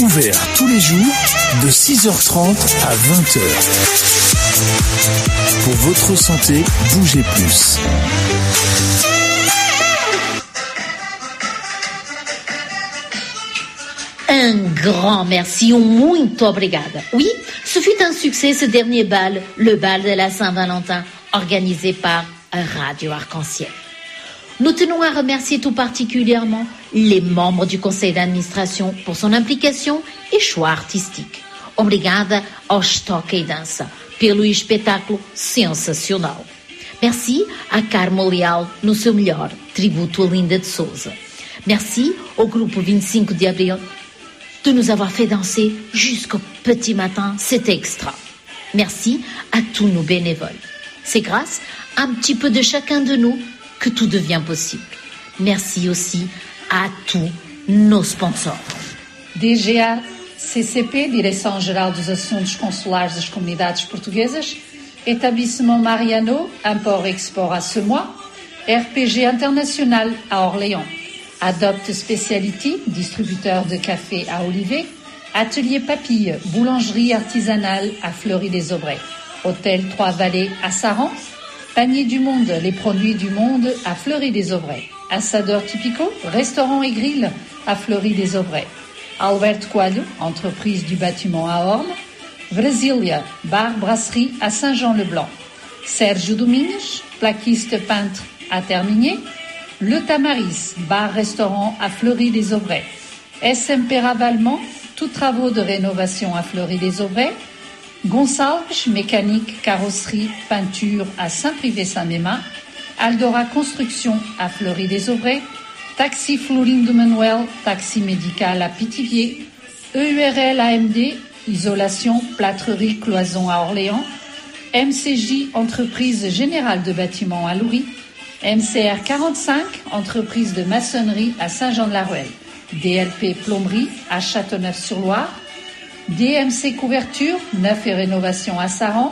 Ouvert tous les jours de 6h30 à 20h. Pour votre santé, bougez plus. Un grand merci ou muito obrigada. Oui, ce fut un succès ce dernier bal, le bal de la Saint-Valentin, organisé par Radio Arc-en-Ciel. Nous tenons à remercier tout particulièrement les membres du conseil d'administration pour son implication e choix artístico. Obrigada aos Toque e Dança pelo espetáculo sensacional. Merci à Carmo Leal no seu melhor tributo a Linda de Souza. Merci au groupe 25 de de nous avoir fait danser jusqu'au petit matin. C'était extra. Merci à tous nos bénévoles. C'est grâce à un petit peu de chacun de nous que tout devient possible. Merci aussi tous nos sponsors. DGA CCP, Direção-Geral dos Assuntos Consulares das Comunidades Portuguesas, Établissement Mariano, Import-Export à Semois, RPG International à Orléans, Adopt Speciality, distributeur de café à Olivet, Atelier Papille, boulangerie artisanale à Fleury-les-Aubrais, Hôtel Trois-Vallées à Saran, Panier du Monde, les produits du monde à Fleury-les-Aubrais, Assadeur Typico, restaurant et grill à Fleury-les-Aubrais, Albert Coelho, entreprise du bâtiment à Orme, Brasilia, bar brasserie à Saint-Jean-le-Blanc, Sergio Domingues, plaquiste peintre à Terminier, Le Tamaris, bar-restaurant à Fleury-les-Aubrais, SMP Ravalement, tous travaux de rénovation à Fleury-les-Aubrais, Gonçalves, mécanique, carrosserie, peinture à Saint-Privé-Saint-Mémin, Aldora Construction à Fleury-des-Aubrais, Taxi Flooring de Manuel, Taxi Médical à Pithiviers, EURL AMD, Isolation, Plâtrerie Cloison à Orléans, MCJ, Entreprise Générale de Bâtiments à Louis, MCR 45, Entreprise de Maçonnerie à Saint-Jean-de-la-Ruelle, DLP Plomberie à Châteauneuf-sur-Loire, DMC Couverture, Neuf et Rénovation à Saran,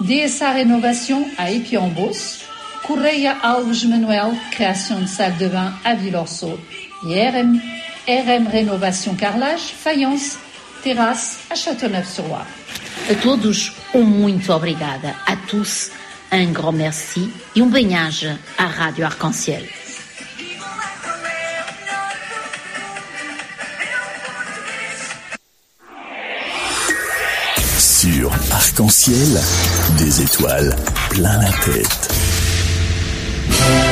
DSA Rénovation à Épion-Beauce, Correia Alves Manuel, création de salle de bain à Villorso, IRM, RM RM Rénovation Carrelage, Faïence, terrasse à Châteauneuf-sur-Loire. A todos, um muito obrigada. A tous, un grand merci et um beignage à Radio Arc-en-Ciel. Sur Arc-en-Ciel, des étoiles plein la tête. Thank you.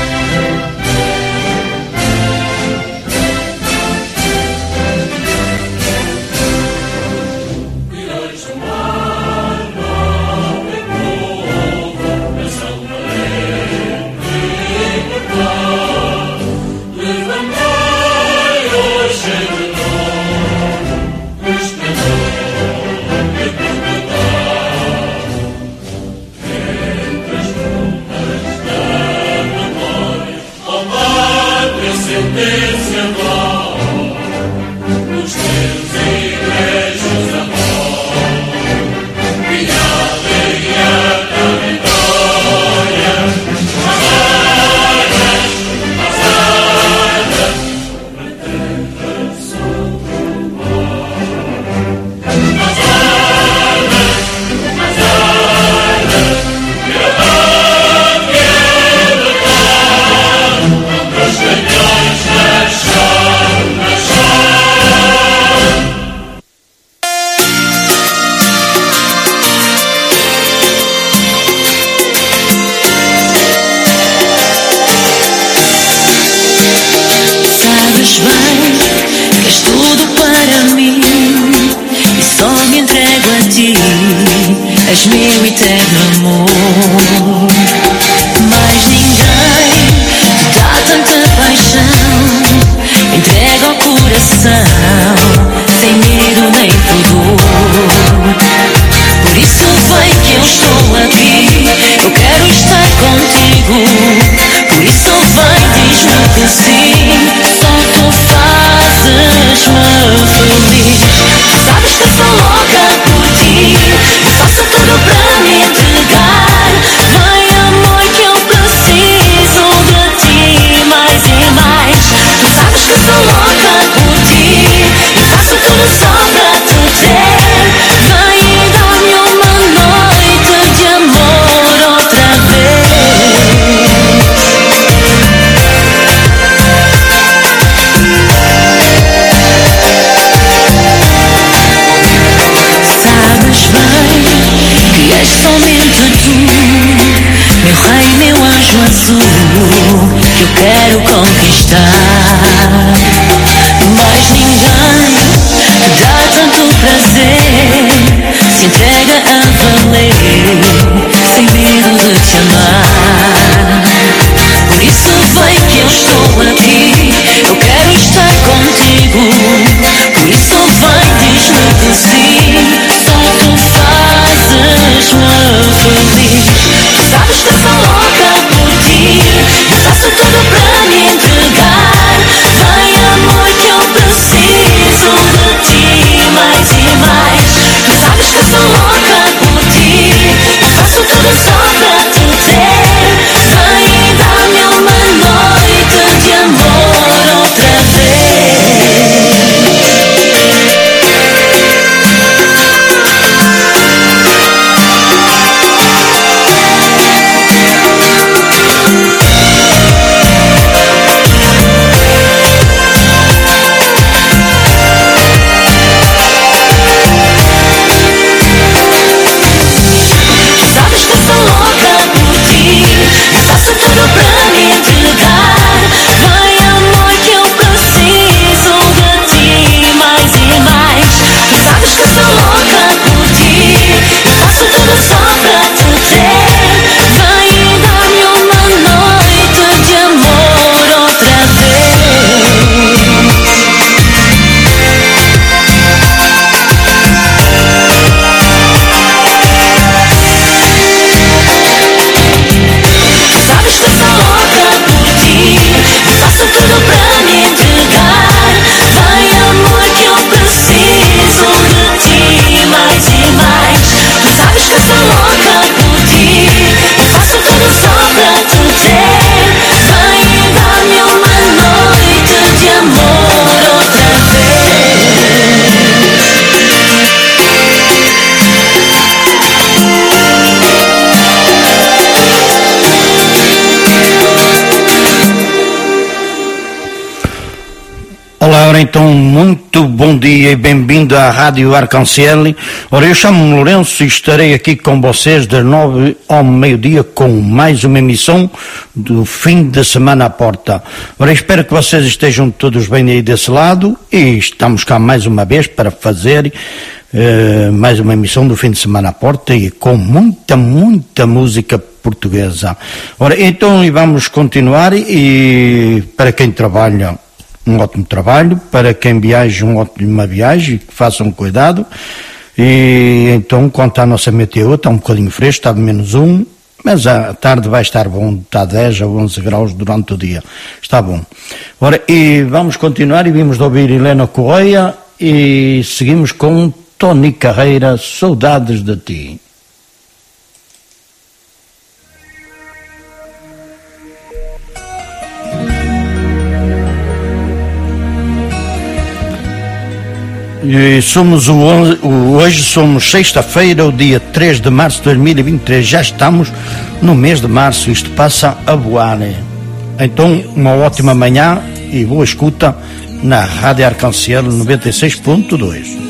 Então, muito bom dia e bem-vindo à Rádio Arcanciel. Ora, eu chamo-me Lourenço e estarei aqui com vocês das nove ao meio-dia com mais uma emissão do fim de semana à porta. Ora, espero que vocês estejam todos bem aí desse lado e estamos cá mais uma vez para fazer uh, mais uma emissão do fim de semana à porta e com muita, muita música portuguesa. Ora, então vamos continuar e para quem trabalha um ótimo trabalho, para quem viaja uma ótima viagem, que façam cuidado. E então, quanto à nossa meteo, está um bocadinho fresco, está menos um, mas à tarde vai estar bom, está 10 a 11 graus durante o dia. Está bom. Ora, e vamos continuar e vimos de ouvir Helena Correia e seguimos com Tony Carreira, Saudades de Ti. E somos o, o, hoje somos sexta-feira, o dia 3 de março de 2023. Já estamos no mês de março, isto passa a voar. Então, uma ótima manhã e boa escuta na Rádio Arcanciel 96.2.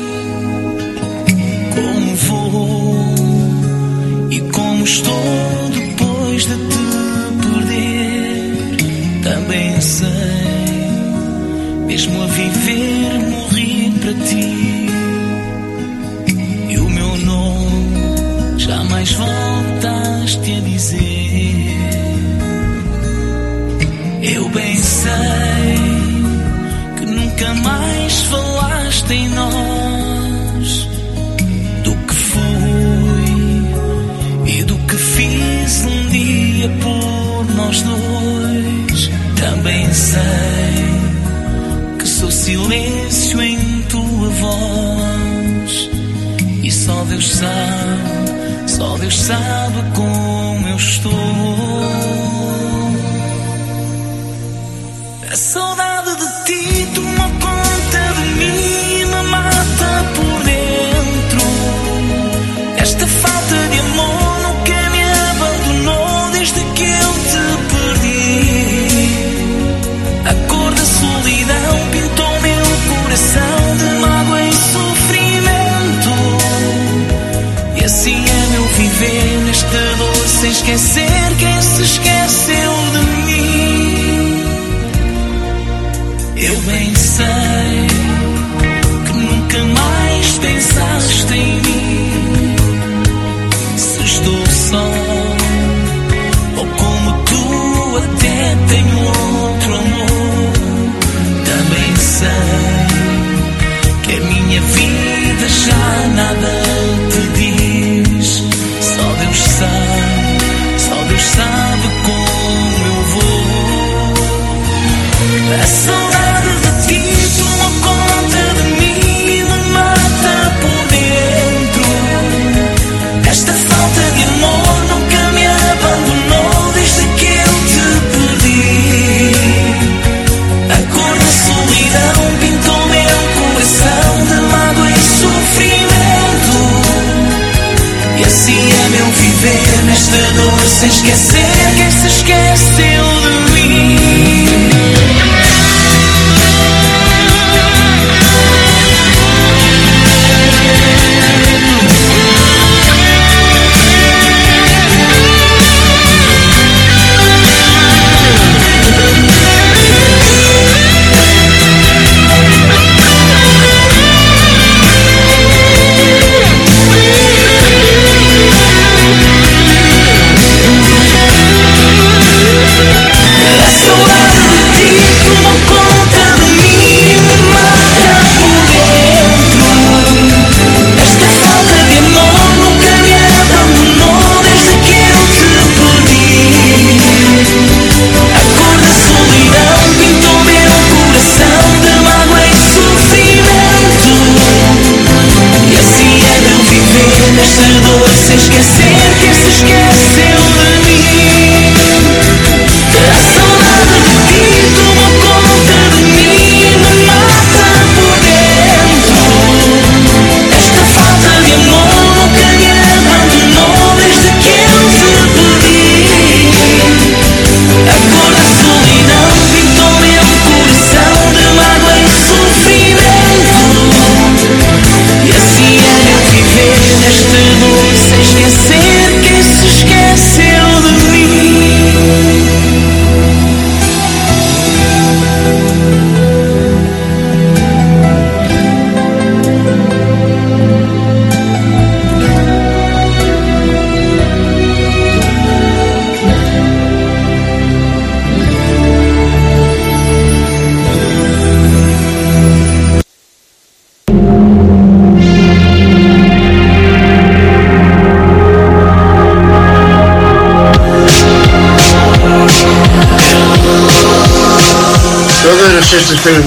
E assim é meu viver nesta dor sem esquecer quem se esqueceu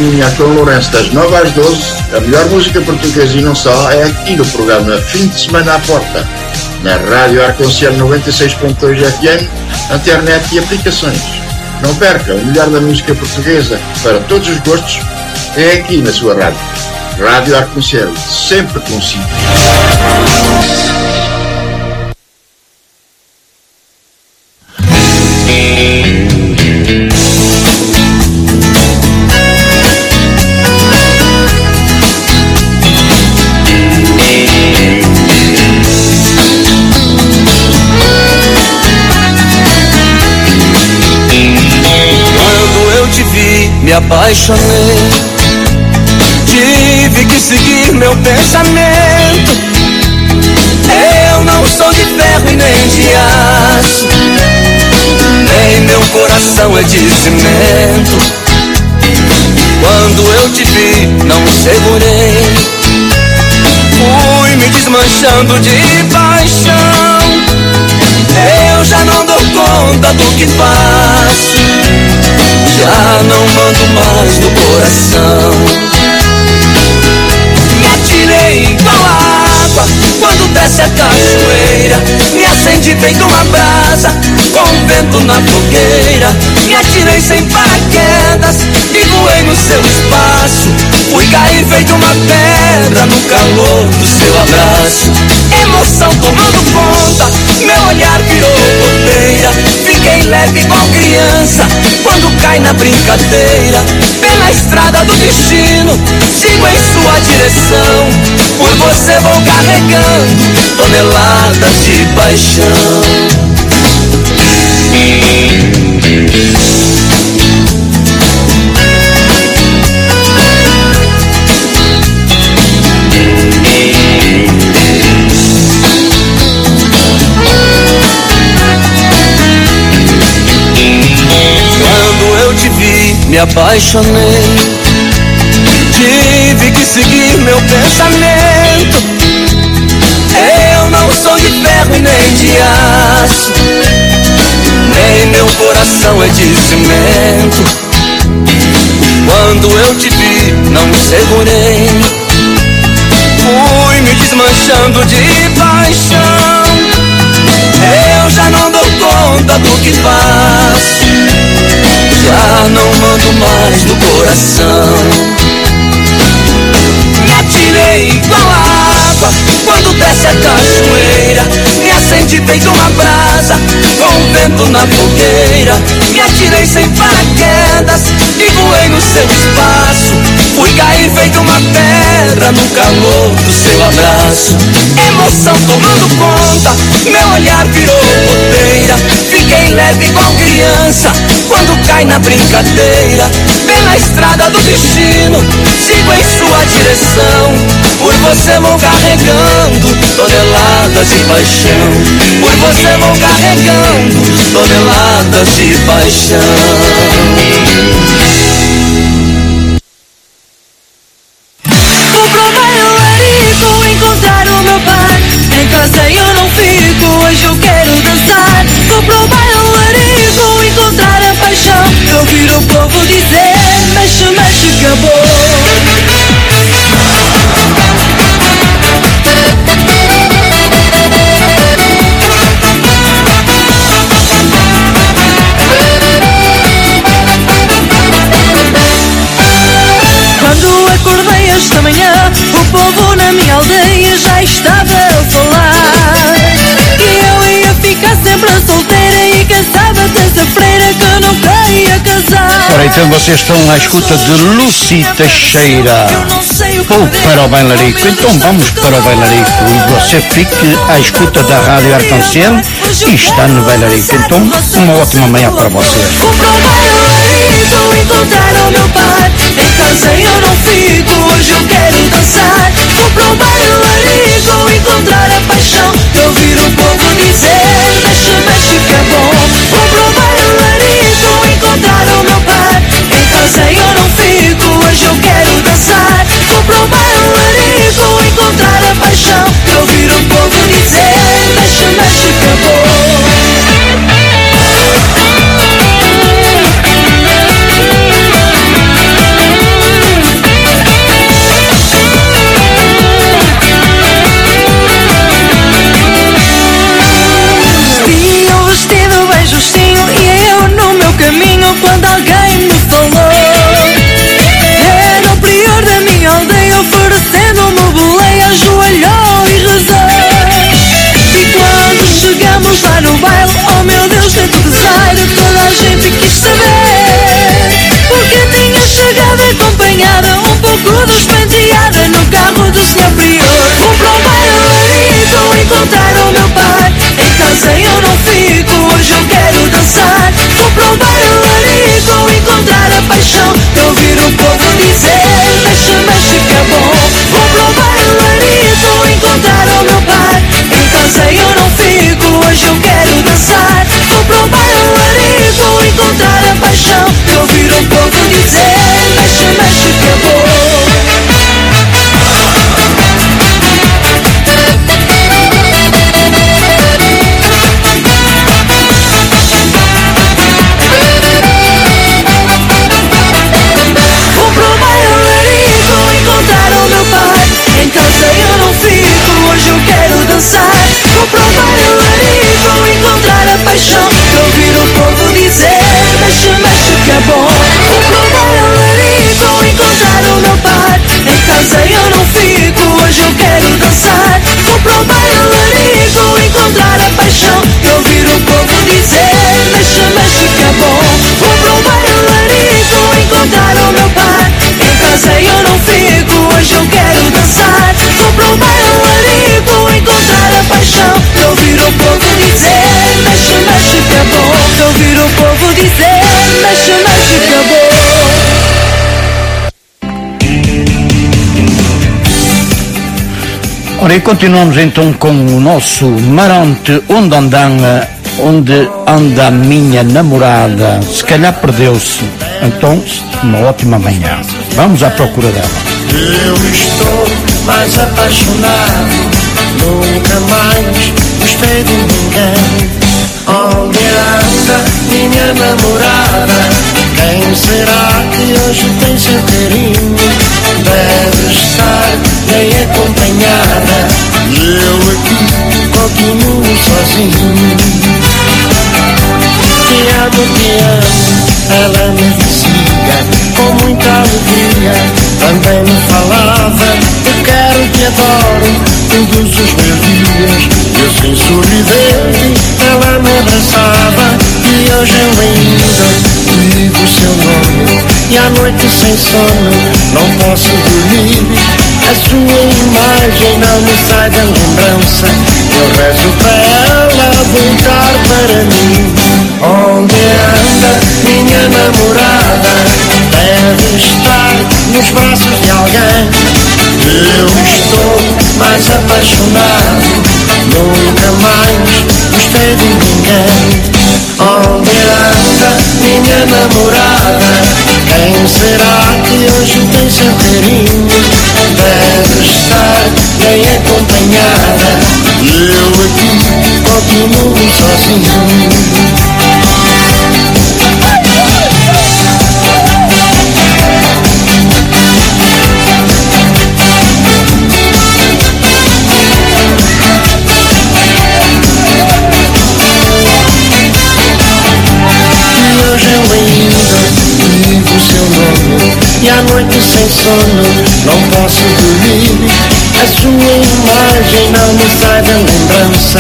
sextas-feiras de manhã com o Lourenço das 9 às 12, a melhor música portuguesa e não só é aqui no programa Fim de Semana à Porta, na Rádio Arconciel 96.2 FM, internet e aplicações. Não perca, o melhor da música portuguesa para todos os gostos é aqui na sua rádio. Rádio Arconciel, sempre consigo. Apaixonei. Tive que seguir meu pensamento. Eu não sou de ferro e nem de aço. Nem meu coração é de cimento. Quando eu te vi, não segurei. Fui me desmanchando de paixão. Eu já não dou conta do que faço. Já não mando mais no coração. Me atirei igual a água quando desce a cachoeira. Me acendi feito uma brasa com vento na fogueira. Me atirei sem paraquedas e voei no seu espaço. Fui cair feito uma pedra no calor do seu abraço. Emoção tomando conta, meu olhar virou goteira. Fiquei leve igual criança quando cai na brincadeira. Pela estrada do destino, sigo em sua direção. Por você vou carregando toneladas de paixão. Me apaixonei. Tive que seguir meu pensamento. Eu não sou de ferro nem de aço. Nem meu coração é de cimento. Quando eu te vi, não segurei. Fui me desmanchando de paixão. Eu já não dou conta do que faço. Já não mando mais no coração. Me atirei igual a água quando desce a cachoeira. Me acendi feito uma brasa com vento na fogueira. Me atirei sem paraquedas e voei no seu espaço. Fui cair feito uma pedra no calor do seu abraço. Emoção tomando conta, meu olhar virou goteira. Fiquei leve igual criança quando cai na brincadeira. Pela estrada do destino, sigo em sua direção. Por você vou carregando toneladas de paixão. Por você vou carregando toneladas de paixão. Então vocês estão à escuta de Lucy Teixeira. Ou para o bailarico. Então vamos para o bailarico. E você fique à escuta da Rádio Arcanciel e está no bailarico. Então, uma ótima manhã para você. Vou pro bailarico encontrar o meu pai. Em casa eu não fico, hoje eu quero dançar. Vou pro bailarico encontrar a paixão. E ouvir o povo dizer: mexe, mexe que é bom. Eu não fico, hoje eu quero dançar. Vou pro bailarico encontrar a paixão. E ouvir o povo dizer: mexe, mexe que encontrar o meu pai. Em casa eu não fico, hoje eu quero dançar. Vou para o baile encontrar a paixão. De ouvir o povo dizer, mexe, mexe que é bom. Vou para o baile encontrar o meu pai. Em casa eu não fico, hoje eu quero dançar. Vou para o baile encontrar a paixão. De ouvir o povo dizer, encontrar Ora, e continuamos então com o nosso Marante Onde Andanga, onde anda a minha namorada. Se calhar perdeu-se. Então, uma ótima manhã. Vamos à procura dela. Eu estou mais apaixonado, nunca mais gostei de ninguém. Onde anda minha namorada? Quem será que hoje tem seu carinho? Deve estar bem acompanhada. E eu aqui continuo sozinho. Te amo, te amo, ela me dizia com muita alegria. Também me falava, te quero, te adoro, todos os meus dias. E assim sorridente, ela me abraçava. E hoje eu ainda digo seu nome. E à noite sem sono, não posso dormir. A sua imagem não me sai da lembrança. Eu rezo para ela voltar para mim. Onde anda minha namorada? Deve estar nos braços de alguém. Eu estou mais apaixonado. Nunca mais gostei de ninguém. Onde anda minha namorada? Quem será que hoje tem seu carinho? Deve estar bem acompanhada. E eu aqui continuo sozinho. À noite sem sono não posso dormir. A sua imagem não me sai da lembrança.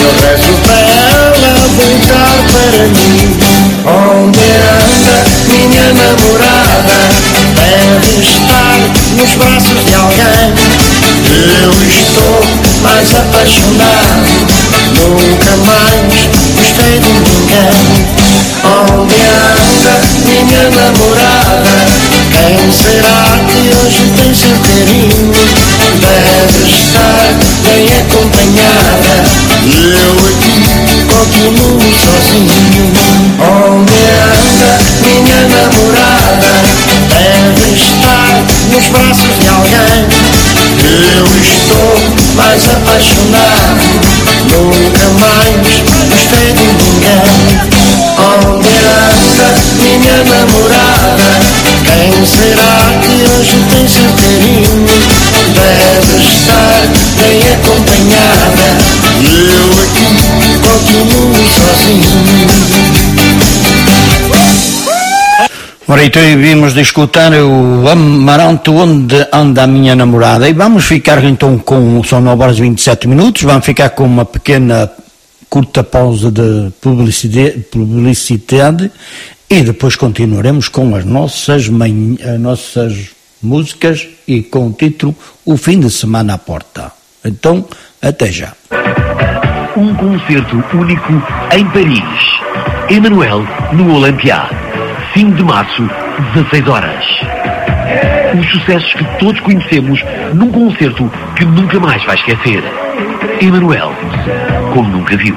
Eu rezo para ela voltar para mim. Onde anda minha namorada? Deve estar nos braços de alguém. Eu estou mais apaixonado. Nunca mais gostei de ninguém. Onde anda minha namorada? Quem será que hoje tem carinho? Deve estar bem acompanhada. Eu aqui continuo sozinho. Onde anda minha namorada? Deve estar nos braços de alguém. Eu estou mais apaixonado. Nunca mais gostei de ninguém anda minha namorada? Quem será que hoje tem seu carinho? Deve estar bem acompanhada. E eu aqui continuo sozinho. Ora, então vimos de escutar o Amaranto Onde Anda a Minha Namorada. E vamos ficar então com, são 9 horas e 27 minutos, vamos ficar com uma pequena curta pausa de publicidade, publicidade e depois continuaremos com as nossas, as nossas músicas e com o título O Fim de Semana à Porta. Então, até já. Um concerto único em Paris. Emanuel no Olympia. 5 de março, 16 horas. Os sucessos que todos conhecemos num concerto que nunca mais vai esquecer. Emanuel, como nunca viu.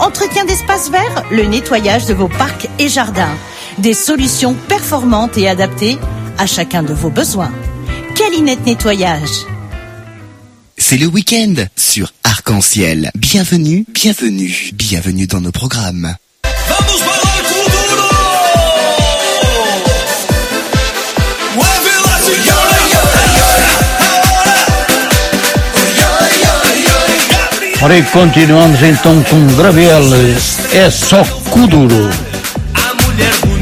Entretien d'espaces verts, le nettoyage de vos parcs et jardins. Des solutions performantes et adaptées à chacun de vos besoins. Calinette Nettoyage. C'est le week-end sur Arc-en-Ciel. Bienvenue, bienvenue, bienvenue dans nos programmes. Vamos E continuamos então com Gravel, é só Kuduro. A mulher bonita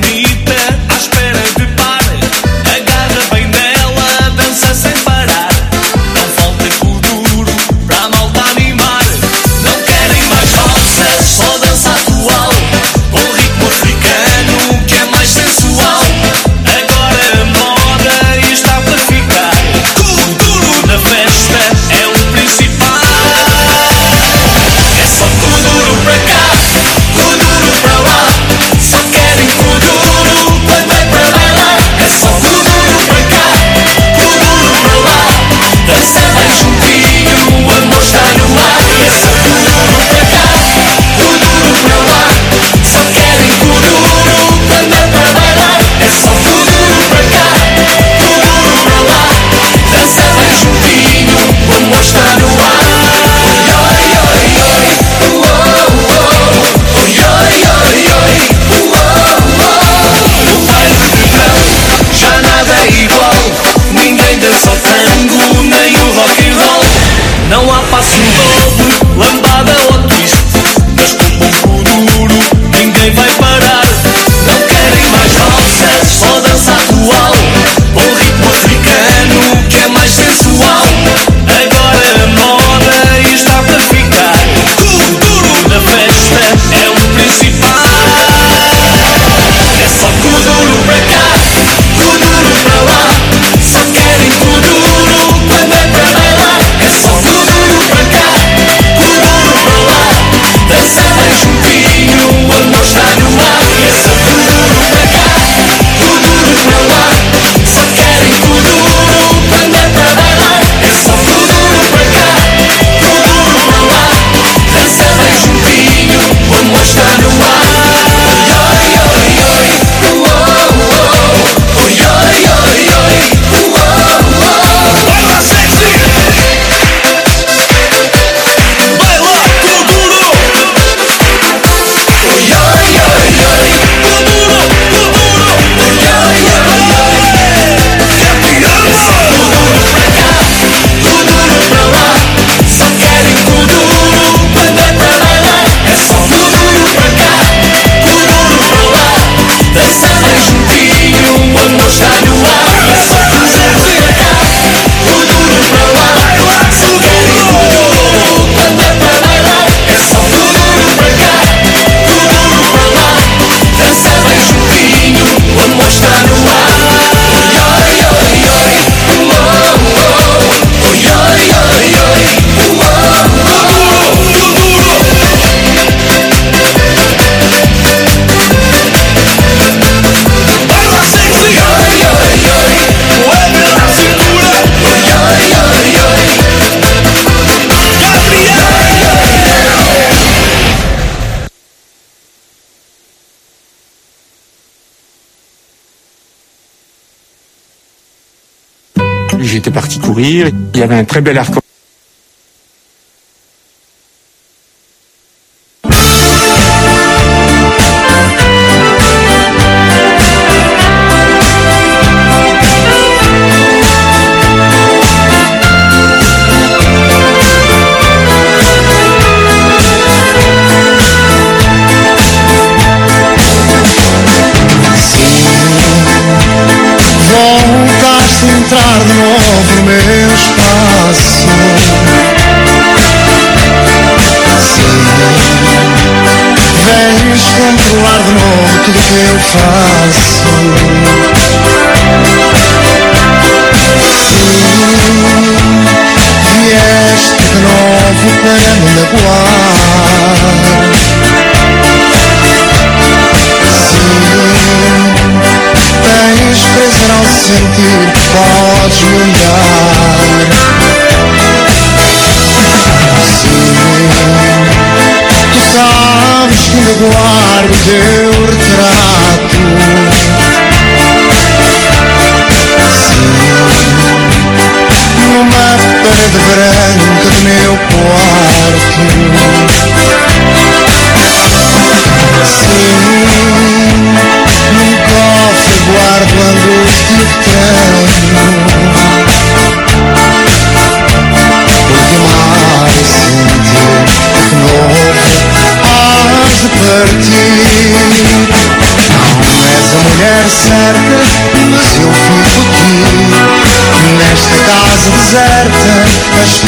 parti courir. Il y avait un très bel arc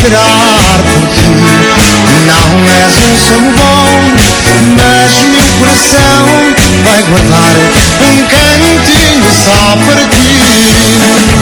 esperar por ti. Não és um som bom, mas meu coração vai guardar um cantinho só para ti.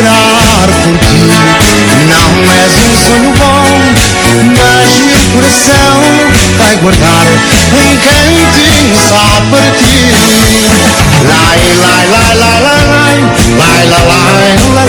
alegrar por ti. Não és um sonho bom, mas meu coração vai guardar um cantinho só para ti. Lai, lai, lai, lai, lai, lai, lai, lai, lai.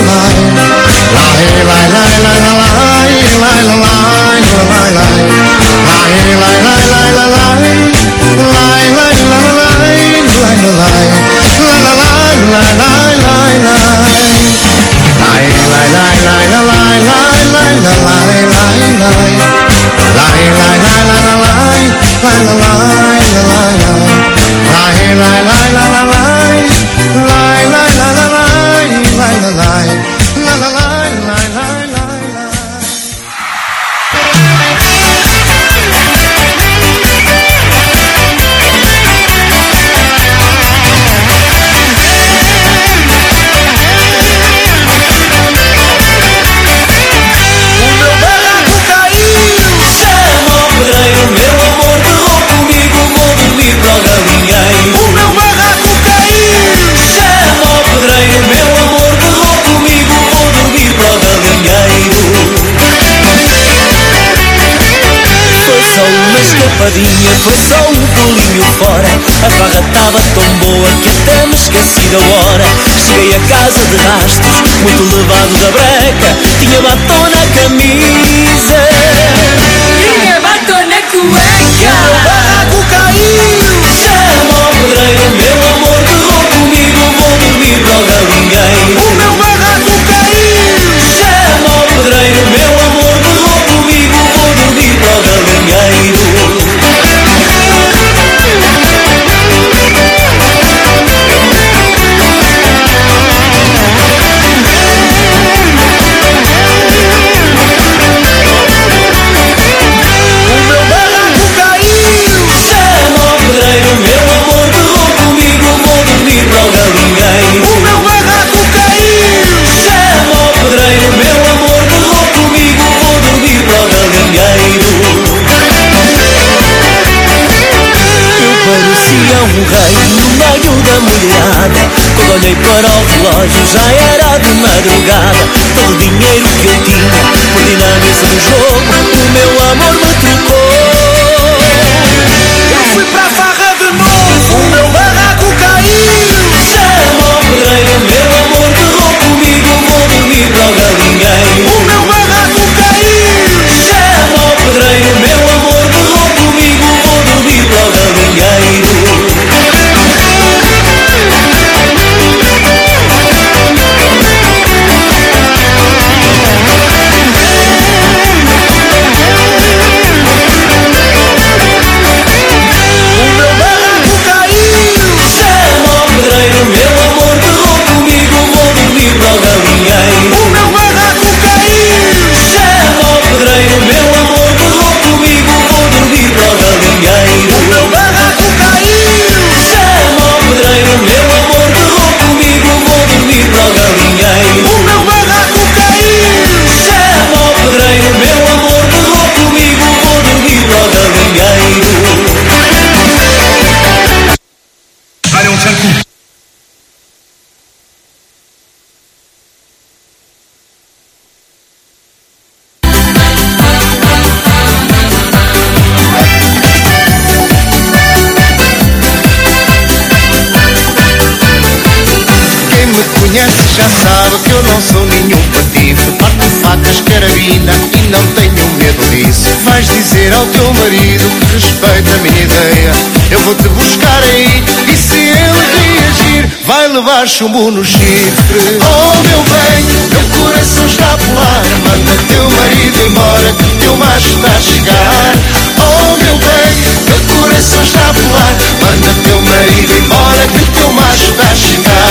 Levar chumbo no chifre. Oh meu bem, meu coração está a pular. Manda teu marido embora teu macho está a chegar. Oh meu bem, meu coração está a pular. Manda teu marido embora que teu macho está a chegar.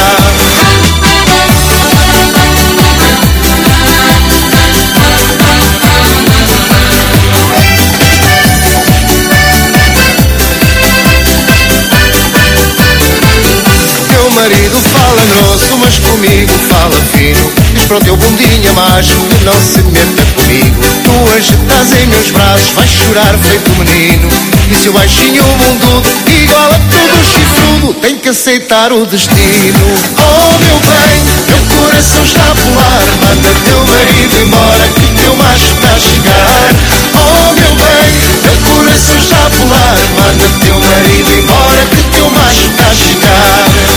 Para o teu macho que não se meta comigo. Tu hoje estás em meus braços, vais chorar feito menino. E se o baixinho bundudo, igual a todo chifrudo, tem que aceitar o destino. Oh meu bem, meu coração está a pular. Manda teu marido embora que teu macho está a chegar. Oh meu bem, meu coração está a pular. Manda teu marido embora que teu macho está a chegar.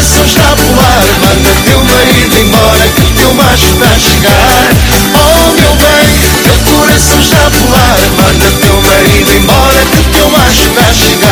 Coração está a pular. Manda teu marido embora que o teu macho está a chegar. Oh meu bem, meu coração está a pular. Manda teu marido embora que o teu macho está a chegar.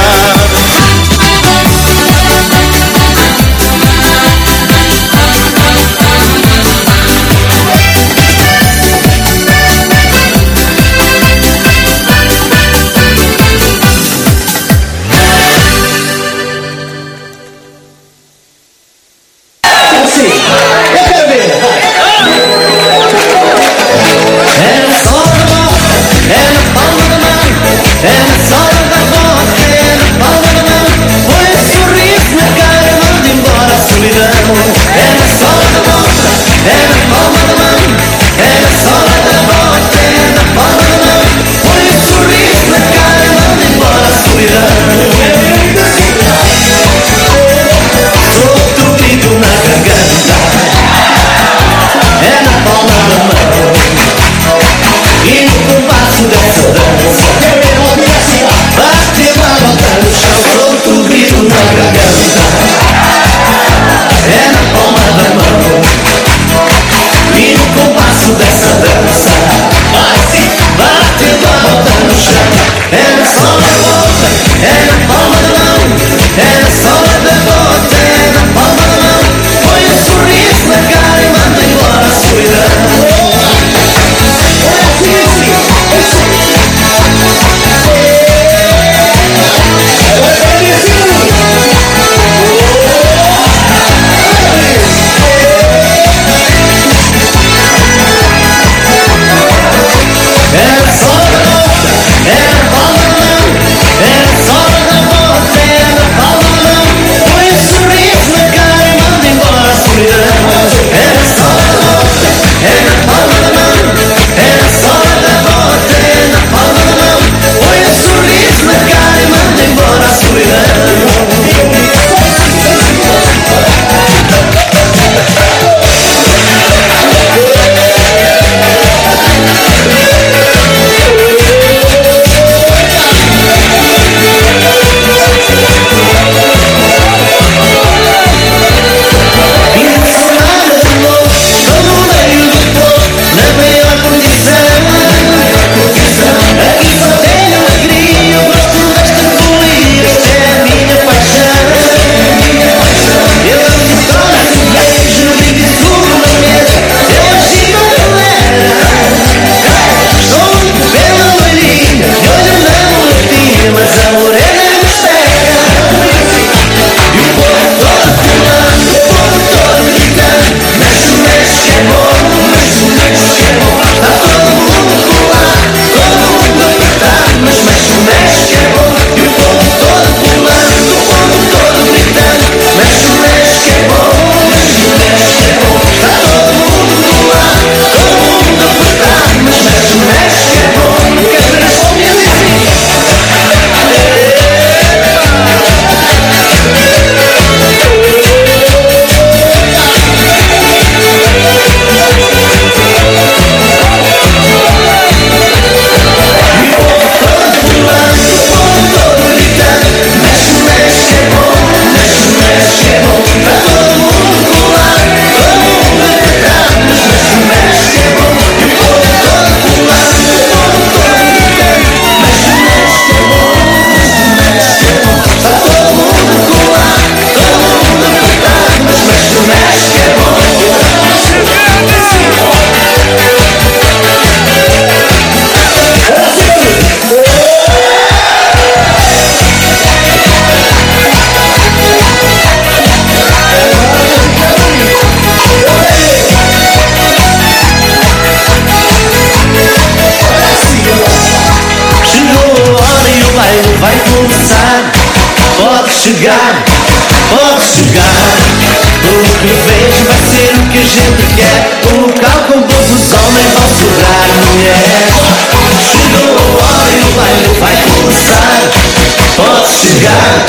Chegar,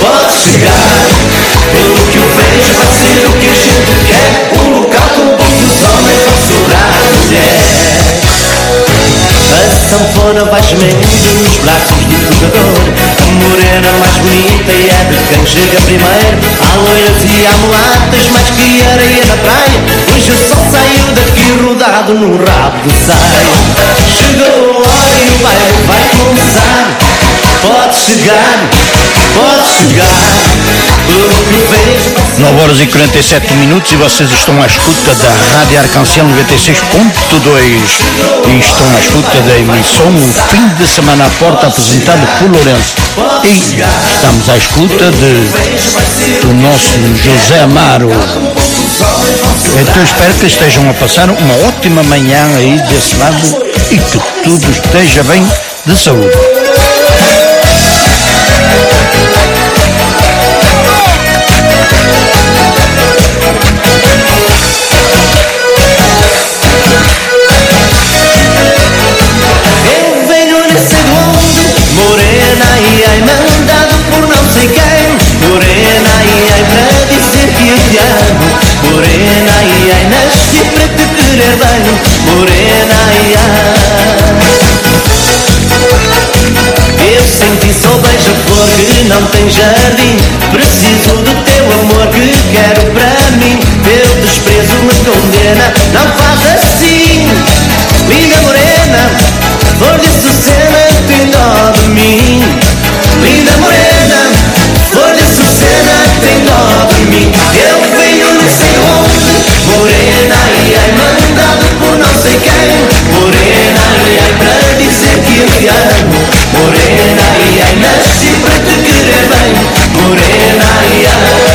pode chegar. Pelo que eu vejo vai ser o que a gente quer. Um local com poucos homens vão sobrar mulheres a sanfona vai gemendo nos braços do tocador A morena mais bonita e é de quem chega primeiro. Há loiras e há mulatas mais que areia na praia. Hoje o sol saiu daqui rodado no rabo de saia Chegou a hora e o vai começar chegar, pode chegar. Pelo que vejo 9 horas e 47 minutos e vocês estão à escuta da Rádio Arcancel 96.2 e estão à escuta da emissão O Fim de Semana à Porta apresentado por Lourenço. E estamos à escuta de, do nosso José Amaro. Então espero que estejam a passar uma ótima manhã aí desse lado e que tudo esteja bem de saúde Eu sem ti só vejo flor que não tem jardim. Preciso do teu amor que quero para mim. Teu desprezo me condena Não faz assim. Linda morena Flor de Açucena tem dó de mim. Linda morena por não sei quem Morena e ai para dizer que eu te amo Morena e ai nasci para te querer bem Morena e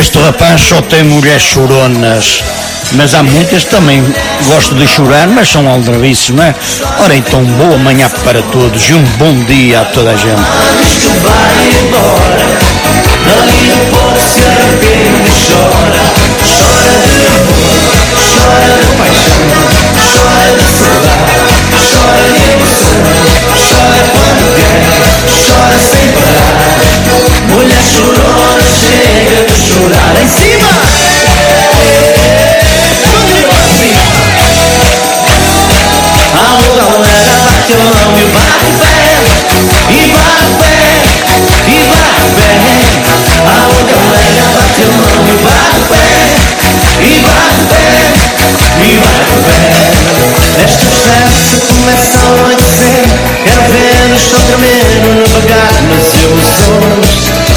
Este rapaz só tem mulheres choronas, mas há muitas que também gostam de chorar, mas são aldrabices, não é? Ora então, boa manhã para todos e um bom dia a toda a gente. Chorar em cima. Alô galera, bate a mão e bate pé E bate pé, e bate pé Alô galera, bate a mão e bate pé E bate pé, e bate pé conversa começa a anoitecer Quero ver o chão tremer no navegar nas emoções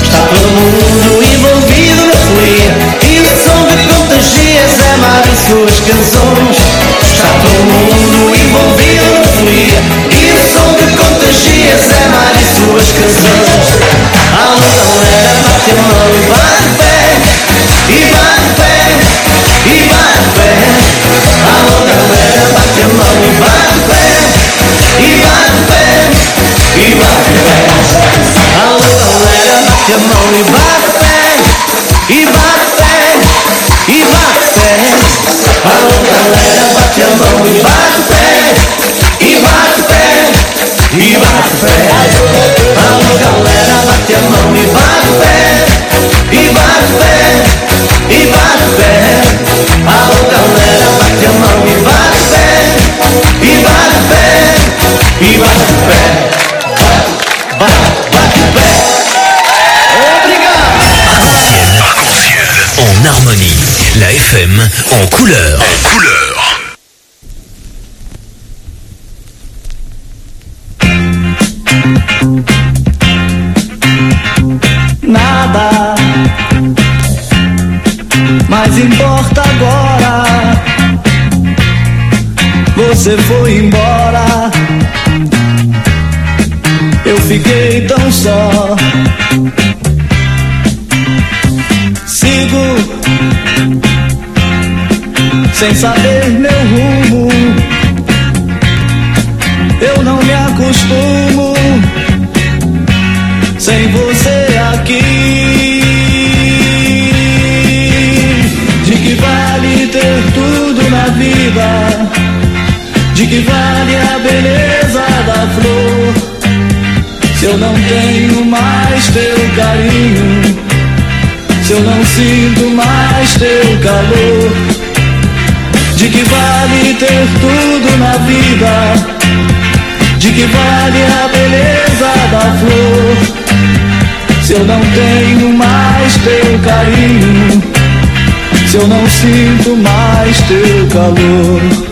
Está todo mundo suas canções. Está todo mundo envolvido na folia E o som que contagia Zé Mar e suas canções. Alô galera, bate a mão e bate pé E bate e bate pé Bate, bate, bate pé En harmonie, la FM en couleur. En couleur. nada mais importa agora. Você foi embora, sem eu não sinto mais teu calor.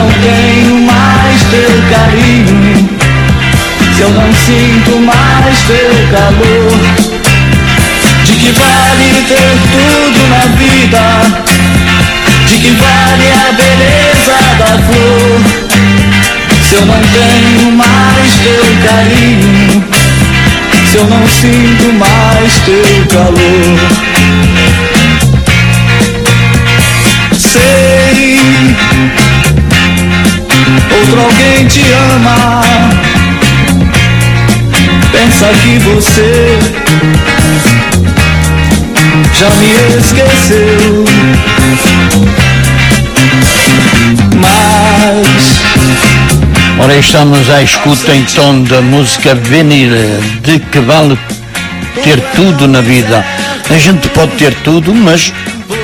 Não tenho mais teu carinho, se eu não sinto mais teu calor. De que vale ter tudo na vida? De que vale a beleza da flor? Se eu não tenho mais teu carinho, se eu não sinto mais teu calor. Outro alguém te ama. Pensa que você já me esqueceu. Mas Ora, estamos à escuta então da música Venir, de que vale ter tudo na vida. A gente pode ter tudo, mas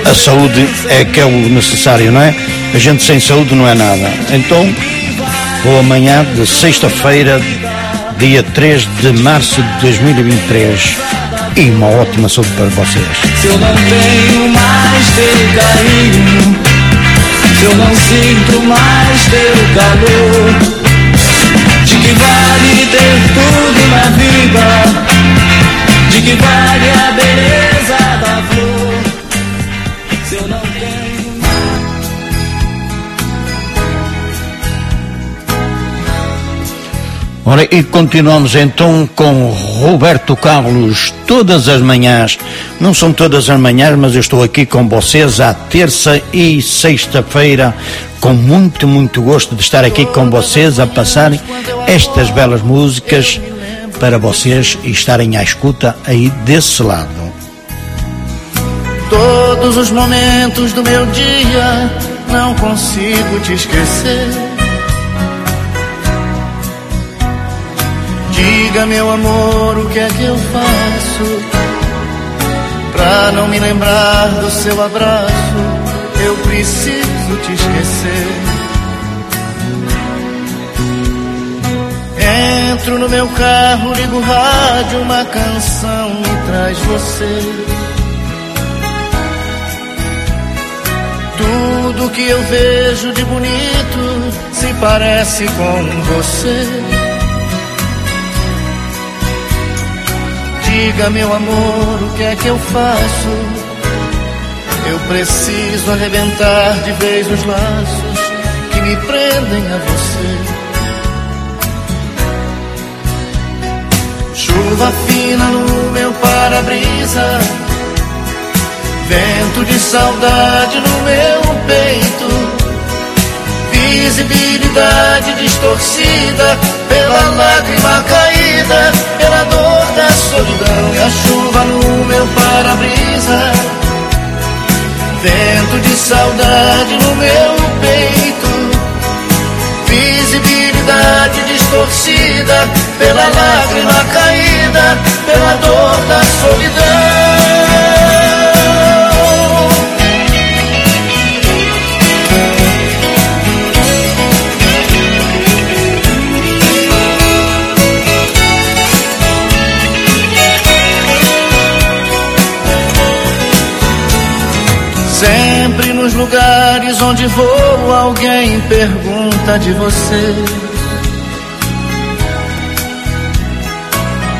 a saúde é que é o necessário, não é? A gente sem saúde não é nada. Então, vou amanhã de sexta-feira, dia 3 de março de 2023. E uma ótima saúde para vocês. se eu não tenho mais teu carinho, se eu não sinto mais teu calor, de que vale ter tudo na vida? De que vale a beleza da Ora, e continuamos então com Roberto Carlos todas as manhãs. Não são todas as manhãs, mas eu estou aqui com vocês à terça e sexta-feira, com muito, muito gosto de estar aqui com vocês a passar estas belas músicas para vocês estarem à escuta aí desse lado. Todos os momentos do meu dia não consigo te esquecer. Diga, meu amor, o que é que eu faço pra não me lembrar do seu abraço? Eu preciso te esquecer. Entro no meu carro, ligo o rádio, uma canção me traz você. Tudo que eu vejo de bonito se parece com você. Diga, meu amor, o que é que eu faço? Eu preciso arrebentar de vez os laços que me prendem a você. Chuva fina no meu para-brisa, vento de saudade no meu peito, visibilidade distorcida pela lágrima caída, pela dor da solidão e a chuva no meu para-brisa, vento de saudade no meu peito, visibilidade distorcida pela lágrima caída, pela dor da solidão. Nos lugares onde vou, alguém pergunta de você.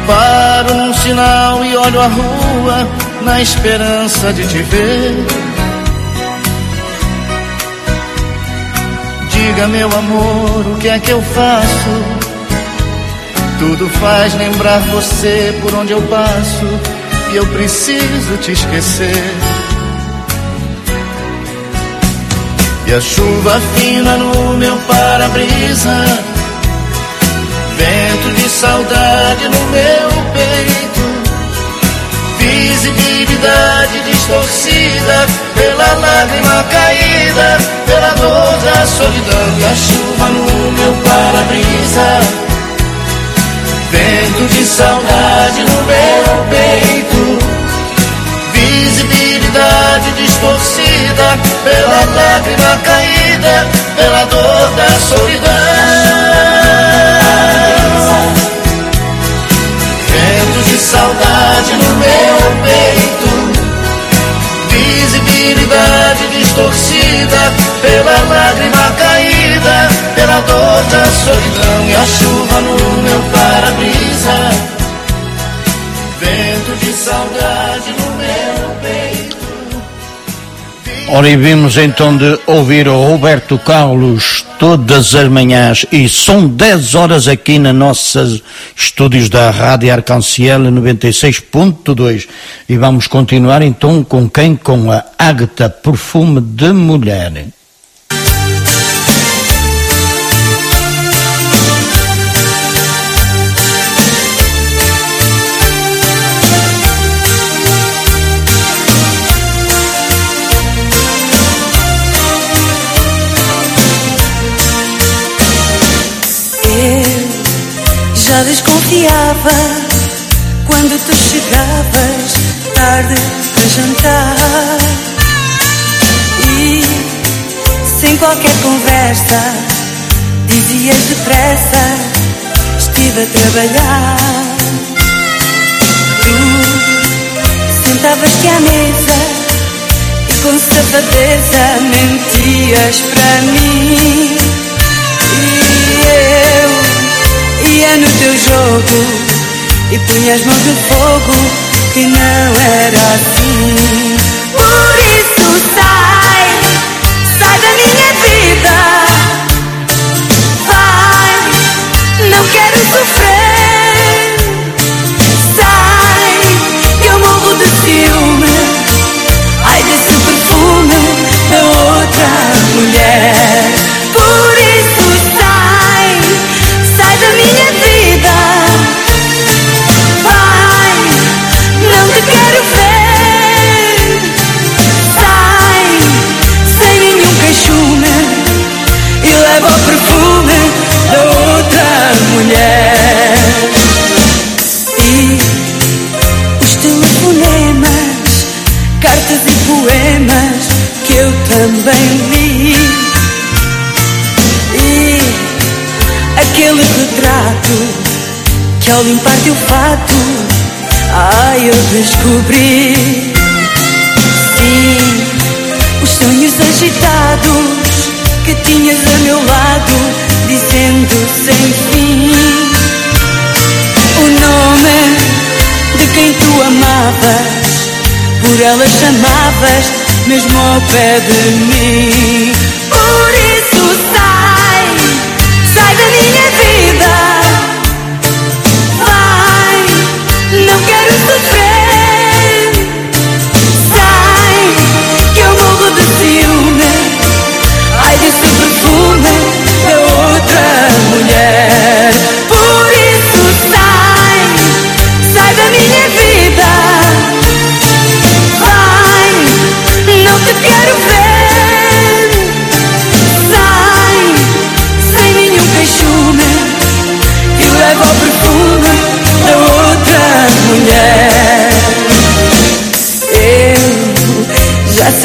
Paro num sinal e olho a rua na esperança de te ver. Diga, meu amor, o que é que eu faço? Tudo faz lembrar você por onde eu passo e eu preciso te esquecer. E a chuva fina no meu para-brisa, vento de saudade no meu peito, visibilidade distorcida pela lágrima caída, pela dor da solidão. E a chuva no meu para-brisa, vento de saudade no meu peito. Visibilidade distorcida pela lágrima caída, pela dor da solidão. Vento de saudade no meu peito, visibilidade distorcida pela lágrima caída, pela dor da solidão e a chuva no meu para-brisa. Vento de saudade no Ora, e vimos então de ouvir o Roberto Carlos todas as manhãs e são 10 horas aqui na nossos estúdios da Rádio Arcanciel 96.2 e vamos continuar então com quem? Com a Ágata Perfume de Mulher. Já desconfiava quando tu chegavas tarde para jantar e sem qualquer conversa dizias depressa estive a trabalhar. Tu sentavas-te à mesa e com safadeza mentias para mim. E eu envolvia no teu jogo e punhas mãos no fogo que não era assim. Por isso sai, sai da minha vida. Vai, não quero sofrer. Sai, eu morro de ciúme. Ai desse perfume da outra mulher. poemas que eu também li. E aquele retrato que ao limpar teu fato, ai eu descobri. Sim, os sonhos agitados que tinhas a meu lado, dizendo sem fim. O nome de quem tu amavas por ela chamavas, mesmo ao pé de mim.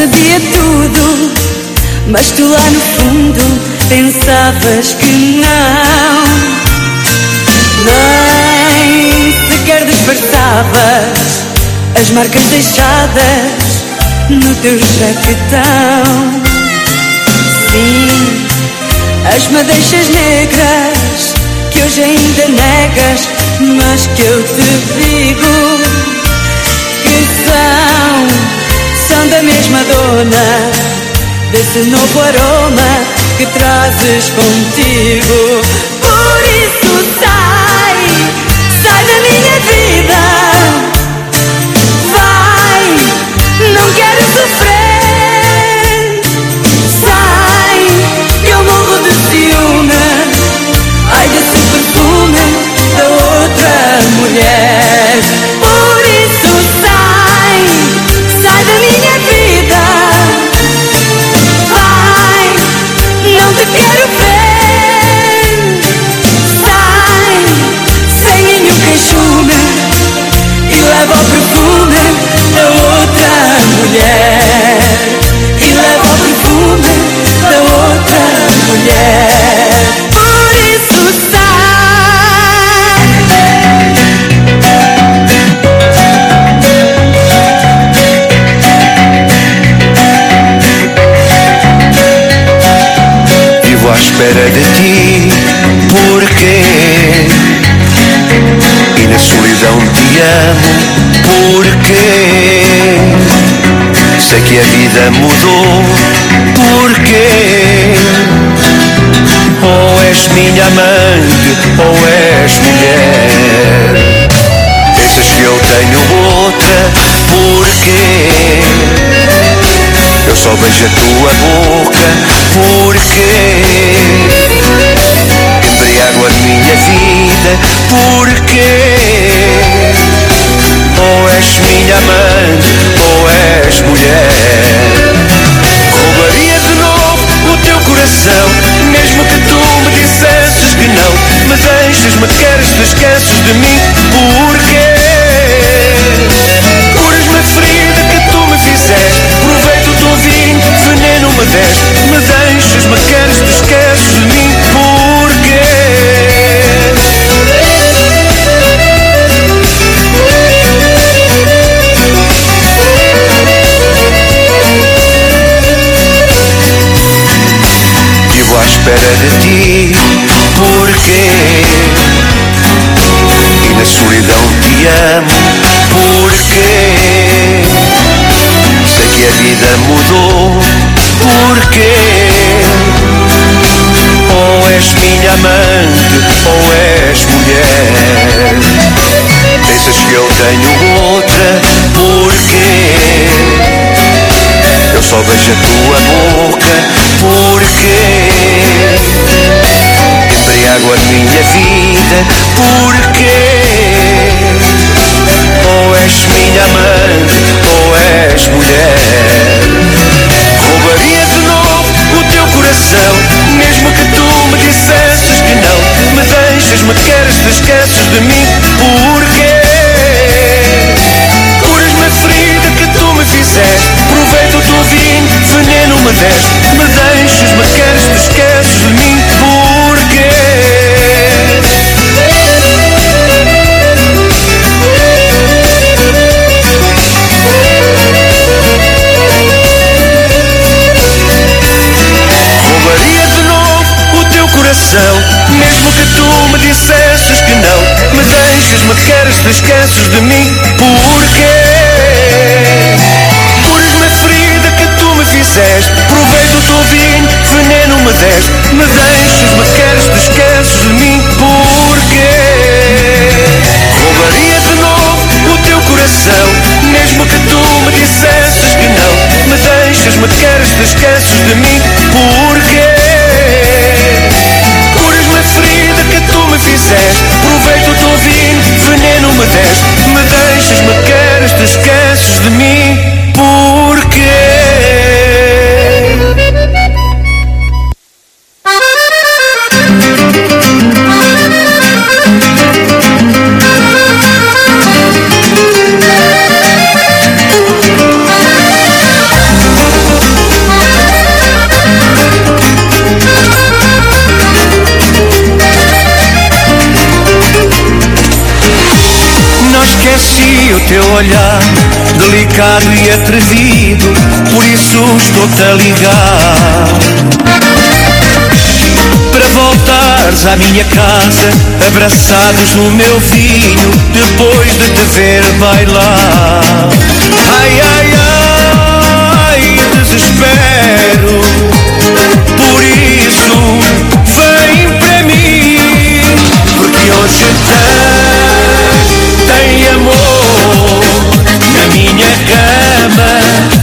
Sabia tudo. Mas tu lá no fundo pensavas que não Nem sequer disfarçavas As marcas deixadas no teu jaquetão Sim, as madeixas negras Que hoje ainda negas Mas que eu te digo Que são, são da mesma dona desse novo aroma que trazes contigo. Espera de ti, porquê? E na solidão te amo, porquê? Sei que a vida mudou, porquê? Ou és minha amante, ou és mulher. Pensas que eu tenho outra, porquê? Eu só beijo a tua boca porque vida porque ou és minha amante ou és mulher. Roubaria de novo o teu coração mesmo que tu me dissesses que não. Me deixas, me queres, te esqueces de mim. Porque curas-me a ferida que tu me fizeste. Proveito todinho, veneno me deste Me deixas, me queres, te esqueces espera de ti Porquê? E na solidão te amo Porquê? Sei que a vida mudou Porquê? Ou és minha amante Ou és mulher Pensas que eu tenho outra Porquê? Eu só beijo a tua boca Porquê? Embriago a minha vida Porquê? Ou és minha amante Ou és mulher Roubaria de novo o teu coração Mesmo que tu me dissesses que não Me deixas, me queres, te esqueces de mim Porquê? Curas-me a ferida que tu me fizeste Proveito o teu vinho, veneno me deste Me deixas, me queres, te esqueces de mim Porquê? coração Mesmo que tu me dissesses que não Me deixes, me queres, te esqueces de mim Porquê? Curas na ferida que tu me fizeste Provei do teu vinho, veneno me deste Me deixes, me queres, te esqueces de mim Porquê? Roubaria de novo o teu coração Mesmo que tu me dissesses que não Me deixas, me queres, te esqueces de mim Porquê? Fizeste. Proveito teu vinho, veneno me deste. Me deixas, me queres, te esqueces de mim. Porquê? E atrevido, por isso estou-te a ligar. Para voltares à minha casa, abraçados no meu vinho, depois de te ver bailar. Ai, ai, ai, desespero. Por isso, vem para mim, porque hoje tem, tem amor back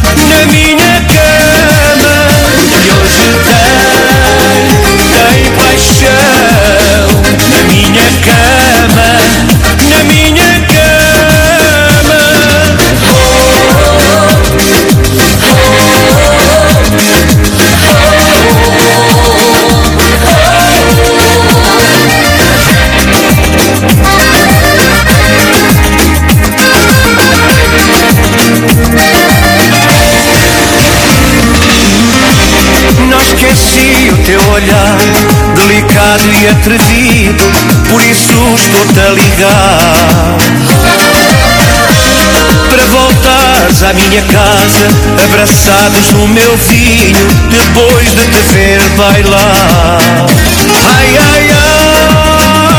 abraçados no meu vinho, depois de te ver bailar. Ai, ai,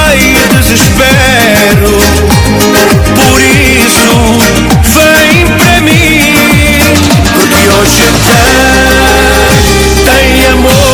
ai, desespero. Por isso, vem para mim, porque hoje tem, tem amor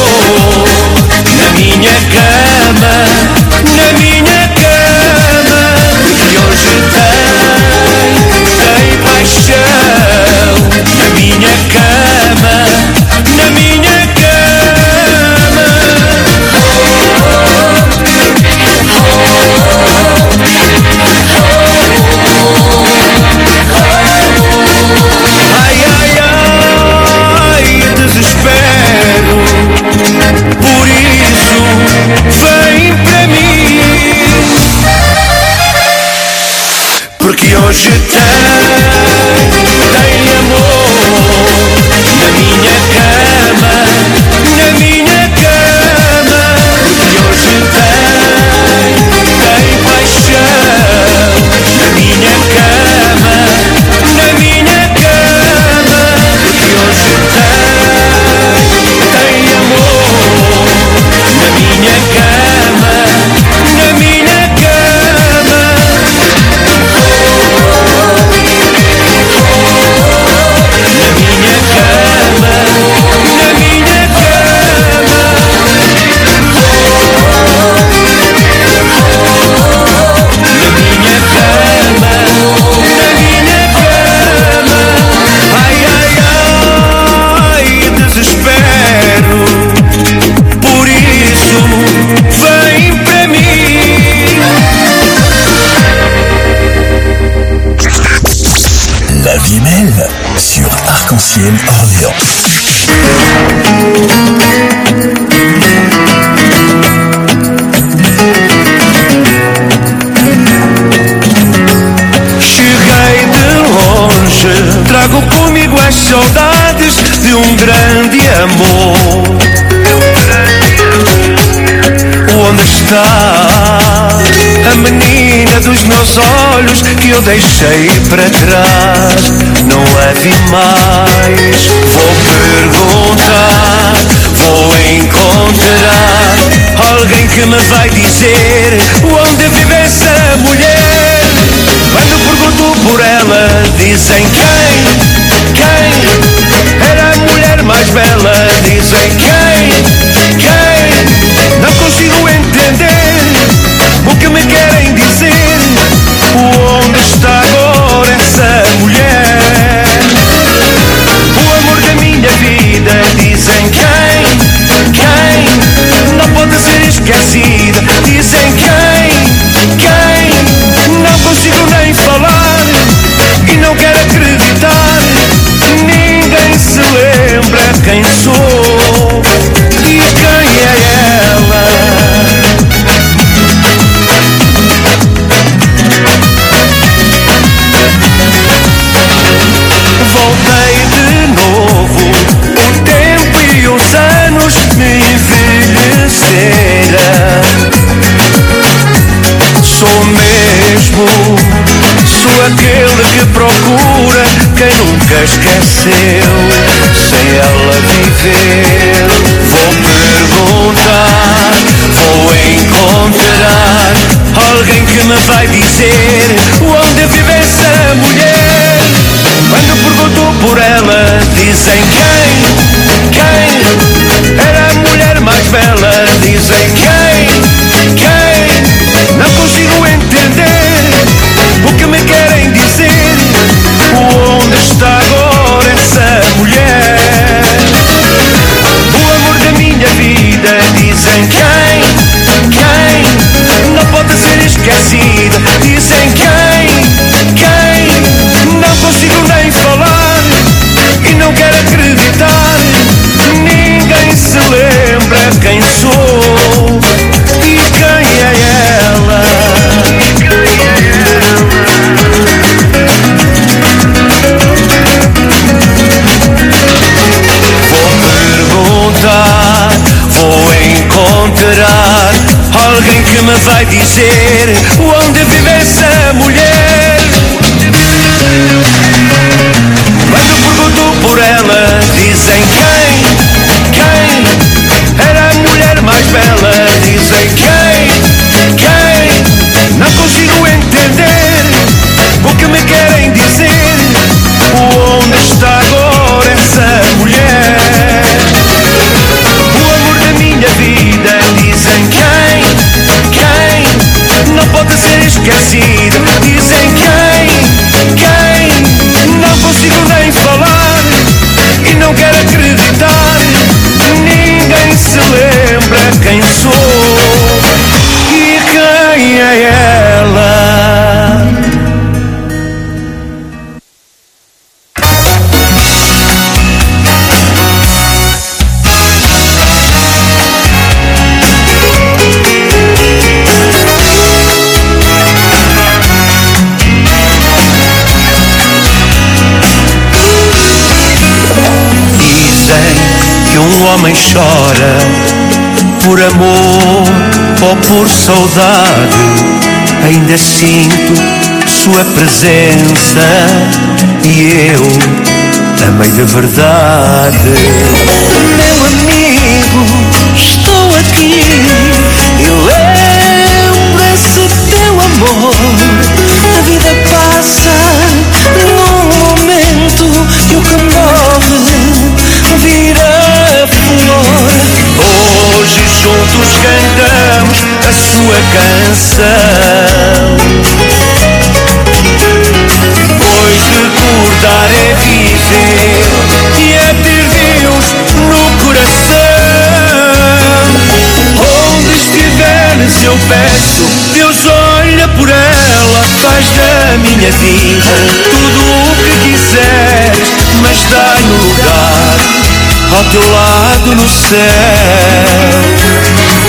olhos que eu deixei para trás. Não leve mais. Vou perguntar, vou encontrar alguém que me vai dizer onde vive essa mulher. Quando pergunto por ela, dizem quem, quem era a mulher mais bela. Dizem quem, quem não consigo entender. Sou aquele que procura Quem nunca esqueceu. Sem ela viver Vou perguntar Vou encontrar Alguém que me vai dizer Onde vive essa mulher. Quando pergunto por ela Dizem quem, quem Era a mulher mais bela? Dizem quem, ser esquecida que me vai dizer Onde vive essa mulher saudade. Ainda sinto sua presença e eu amei de verdade. Meu amigo, estou aqui e lembro esse teu amor. A vida passa num momento e o que morre vira flor. Hoje juntos cantamos a sua canção. Pois recordar é viver e é ter Deus no coração. Onde estiveres eu peço, Deus olha por ela, faz da minha vida tudo o que quiseres, mas dá no lugar ao teu lado no céu.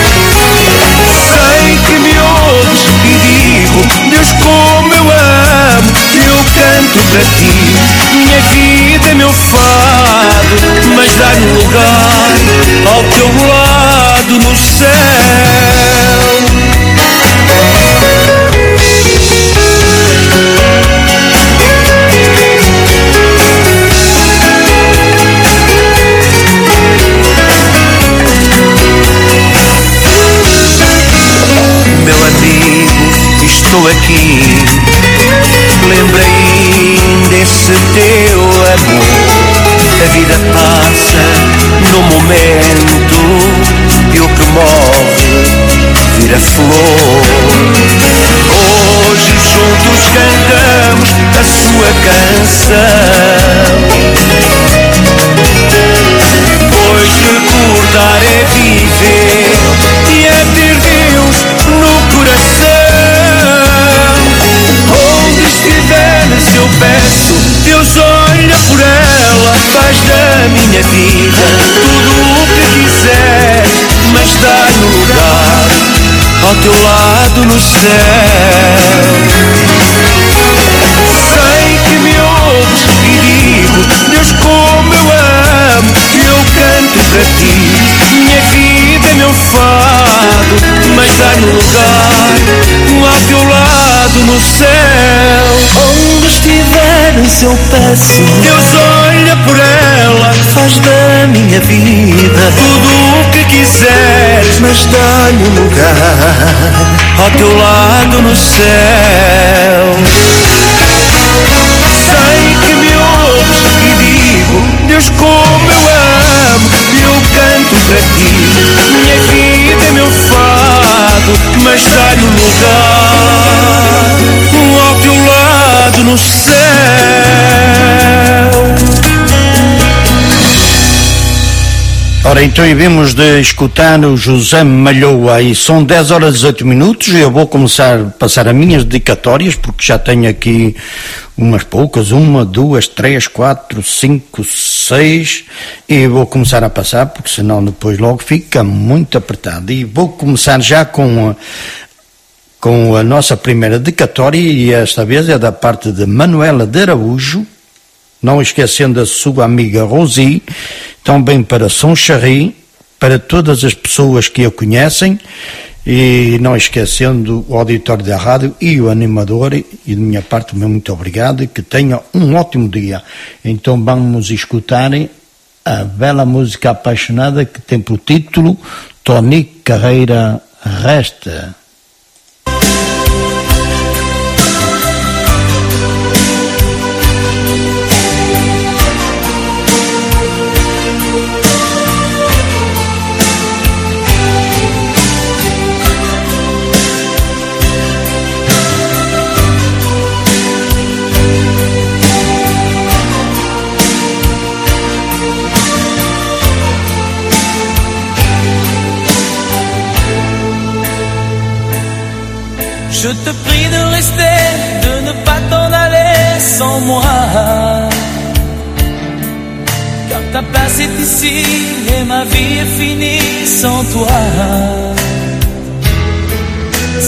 Deus como eu amo, eu canto para ti, minha vida é meu fado, mas dá no lugar ao teu lado no céu. Estou aqui. Lembrei desse teu amor. A vida passa no momento e o que morre vira flor. Hoje juntos cantamos a sua canção. Da minha vida tudo o que quiser, mas dá no lugar ao teu lado no céu. Sei que me ouves e digo, Deus como eu amo, eu canto para ti, minha vida é meu fado, mas dá no lugar ao teu lado no céu. Onde estiveres eu peço, Deus olha por ela, faz da minha vida tudo o que quiseres, mas dá-lhe um lugar ao teu lado no céu. Sei que me ouves e digo, Deus como eu amo, eu canto para ti, minha vida é meu fado, mas dá-lhe um lugar ao teu lado no céu. Ora, então vimos de escutar o José Malhoa e são 10 horas e 18 minutos. E eu vou começar a passar as minhas dedicatórias porque já tenho aqui umas poucas, uma, duas, três, quatro, cinco, seis. E vou começar a passar porque senão depois logo fica muito apertado. E vou começar já com a, com a nossa primeira dedicatória e esta vez é da parte de Manuela de Araújo não esquecendo a sua amiga Rosi, também para São Charri, para todas as pessoas que a conhecem, e não esquecendo o auditório da rádio e o animador, e de minha parte, meu muito obrigado, e que tenha um ótimo dia. Então vamos escutar a bela música apaixonada que tem por título Tony Carreira Resta. Je te prie de rester, de ne pas t'en aller sans moi. Car ta place est ici et ma vie est finie sans toi.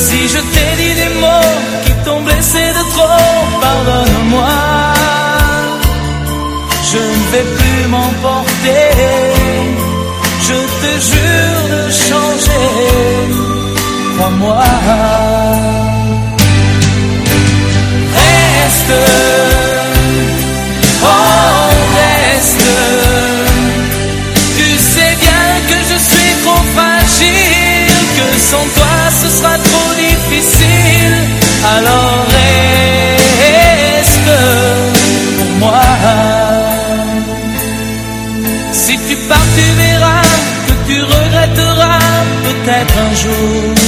Si je t'ai dit des mots qui t'ont blessé de trop, pardonne-moi. Je ne vais plus m'emporter. Je te jure de changer. Crois-moi. Reste, oh reste. Tu sais bien que je suis trop fragile, que sans toi ce sera trop difficile. Alors reste pour moi. Si tu pars, tu verras que tu regretteras peut-être un jour.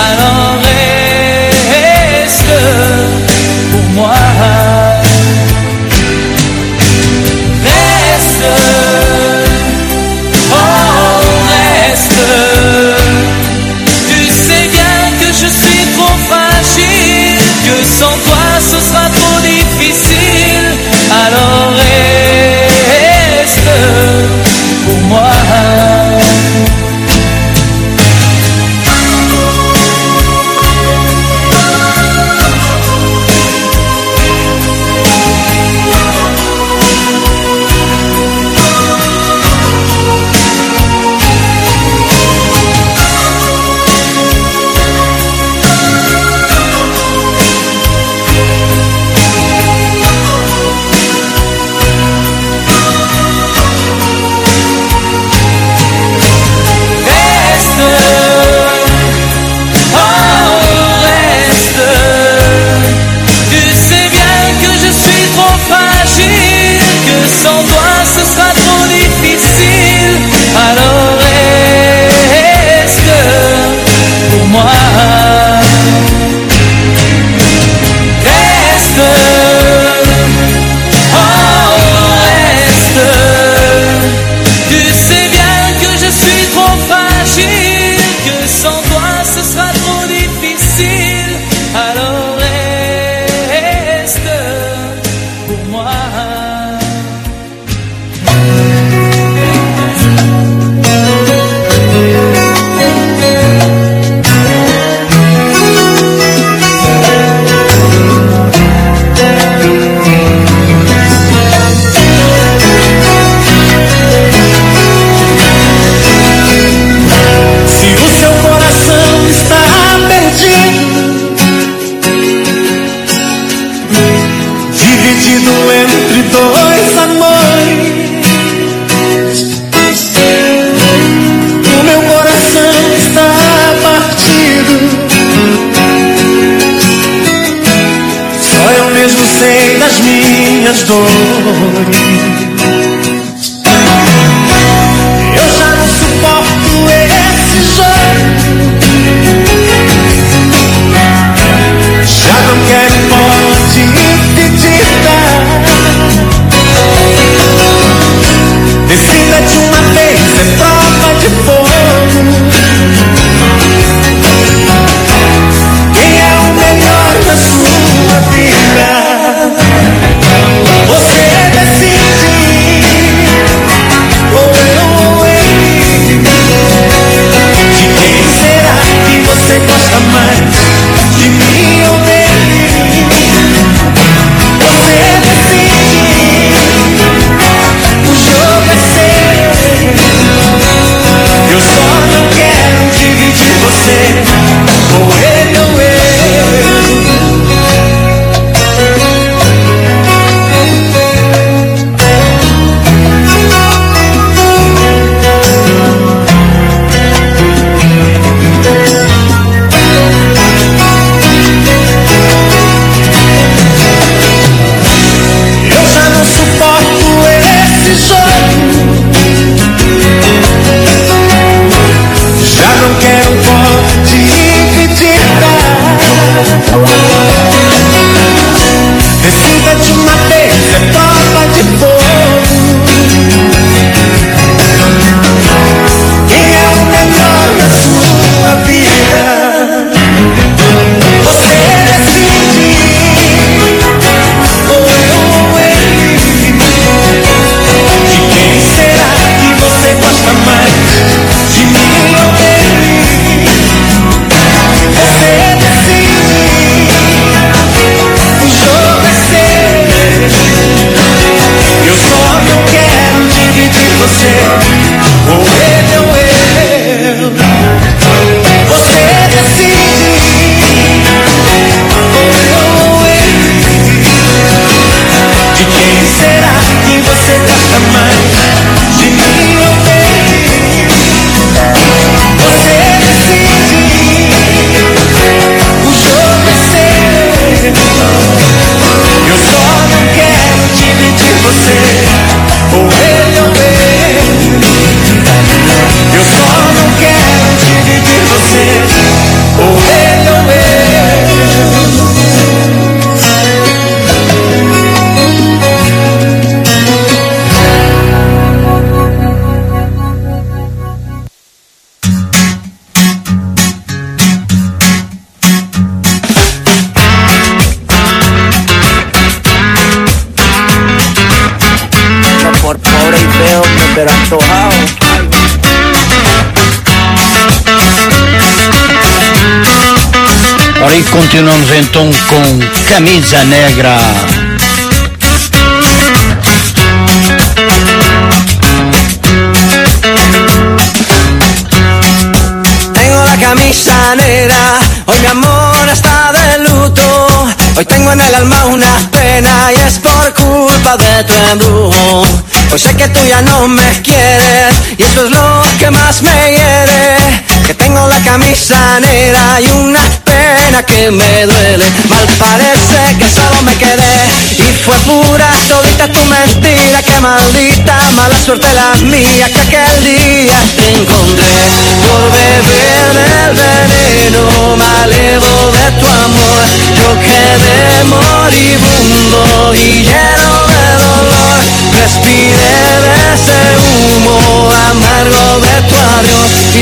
I love. always com Camisa Negra. Tengo la camisa negra, hoy mi amor está de luto. Hoy tengo en el alma una pena y es por culpa de tu embrujo. Hoy sé que tú ya no me quieres y eso es lo que más me hiere. Que tengo la camisa negra y una que me duele. Mal parece que solo me quedé y fue pura todita tu mentira. Que maldita mala suerte la mía que aquel día te encontré por beberme el veneno malevo de tu amor. Yo quedé moribundo y lleno de dolor. Respiré de ese humo amargo de tu adiós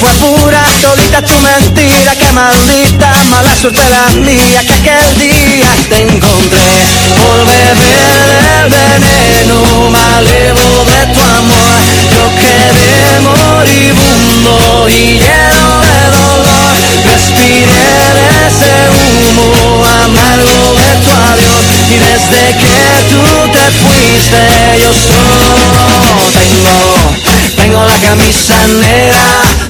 fue pura todita tu mentira, que maldita mala suerte la mía que aquel día te encontré por beber del veneno malevo de tu amor. Yo quedé moribundo y lleno de dolor. Respiré ese humo amargo de tu adiós. Y desde que tú te fuiste, yo solo tengo, tengo la camisa negra.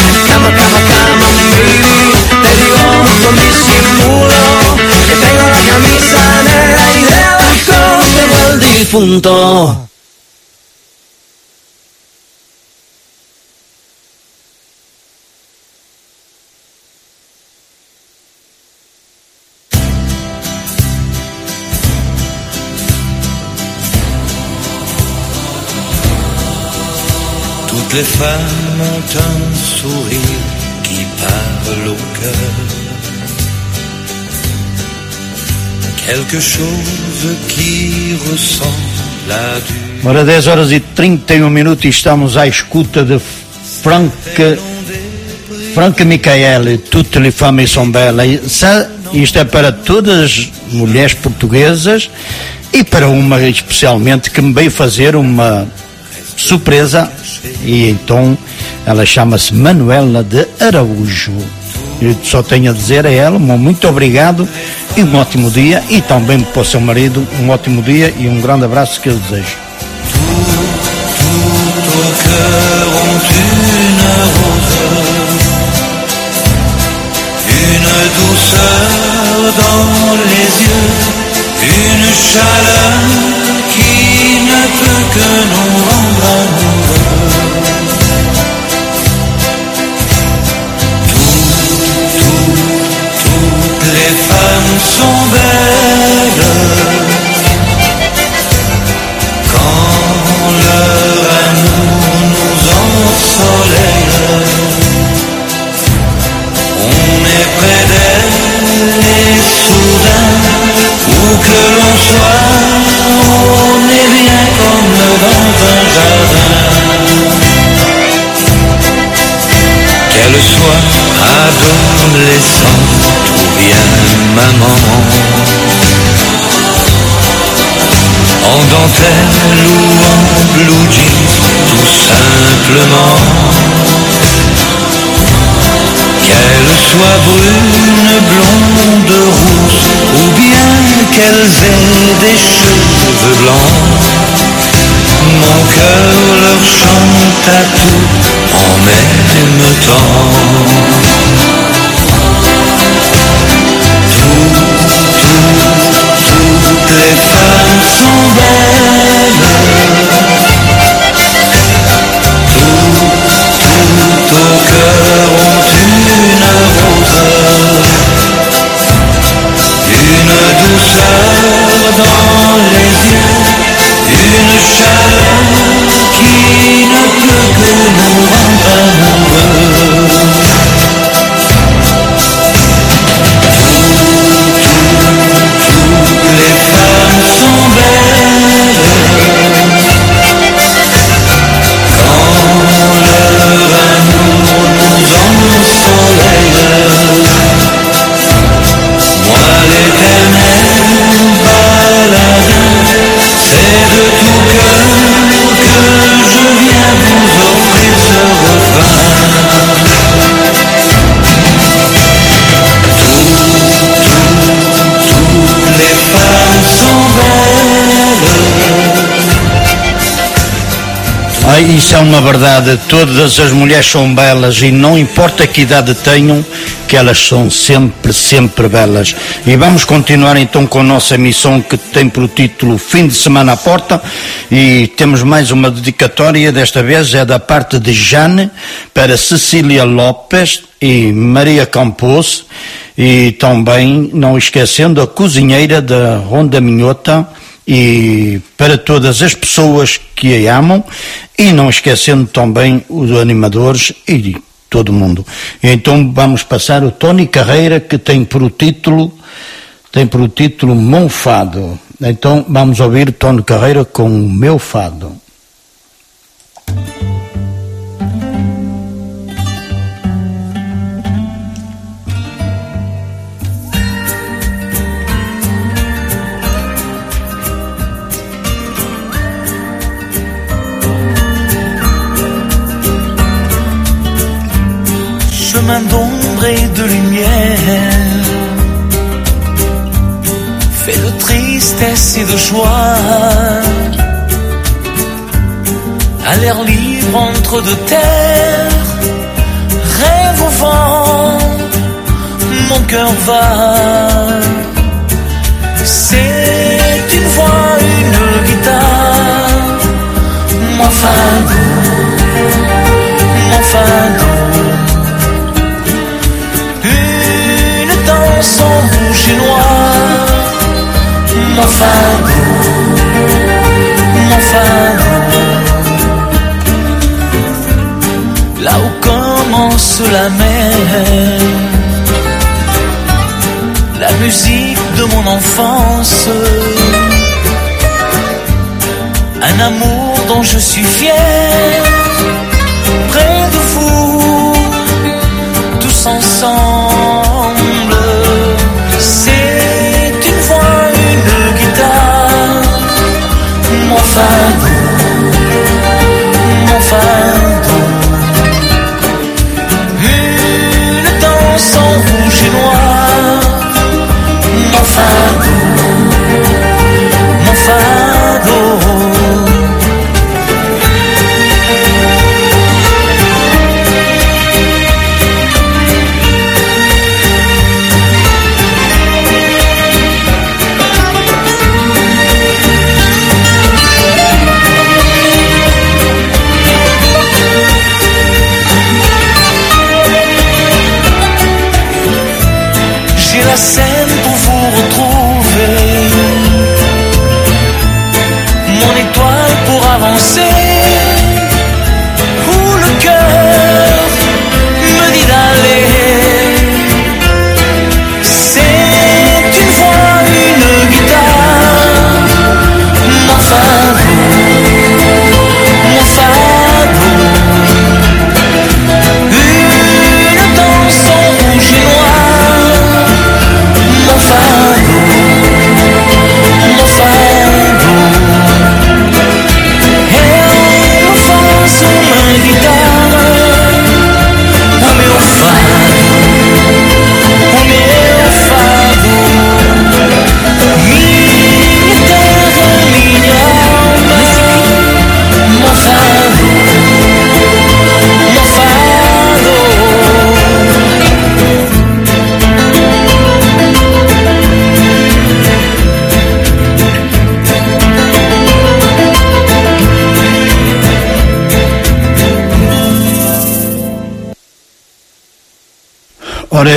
Toutes les femmes ont un sourire Ora 10 horas e 31 minutos e estamos à escuta de Frank Michael, Toutes les femmes sont belles. Sa- Isto é para todas as mulheres portuguesas e para uma especialmente que me veio fazer uma surpresa e então ela chama-se Manuela de Araújo. Eu só tenho a dizer a ela muito obrigado e um ótimo dia e também para o seu marido um ótimo dia e um grande abraço que eu desejo. Une chaleur qui ne peut que nous rendre sont belles quand leur amour nous ensoleille. On est près d'elle et soudain, où que l'on soit, soit adolescente ou bien maman? En dentelle ou en blue jeans, tout simplement. Qu'elle soit brune, blonde, rousse, ou bien qu'elles aient des cheveux blancs. Mon cœur leur chante à tout en même temps. Toutes les femmes sont belles. Tout, tout au cœur ont une rose. Une douceur dans les yeux. Une chaleur qui ne peut que nous Isso é uma verdade. Todas as mulheres são belas e não importa que idade tenham, que elas são sempre, sempre belas. E vamos continuar então com a nossa missão que tem por título Fim de Semana à Porta e temos mais uma dedicatória, desta vez é da parte de Jane para Cecília Lopes e Maria Campos e também, não esquecendo, a cozinheira da Ronda Minhota e para todas as pessoas que a amam e não esquecendo também os animadores e todo mundo. Então vamos passar o Tony Carreira que tem por título tem por título Monfado. Então vamos ouvir Tony Carreira com o meu fado. Et de joie, à l'air libre entre deux terres, rêve au vent, mon cœur va. C'est une voix, une guitare, mon fado, mon fado. Une danse en rouge et noir Mon Là où commence la mer. La musique de mon enfance. Un amour dont je suis fier. Près de vous tous ensemble.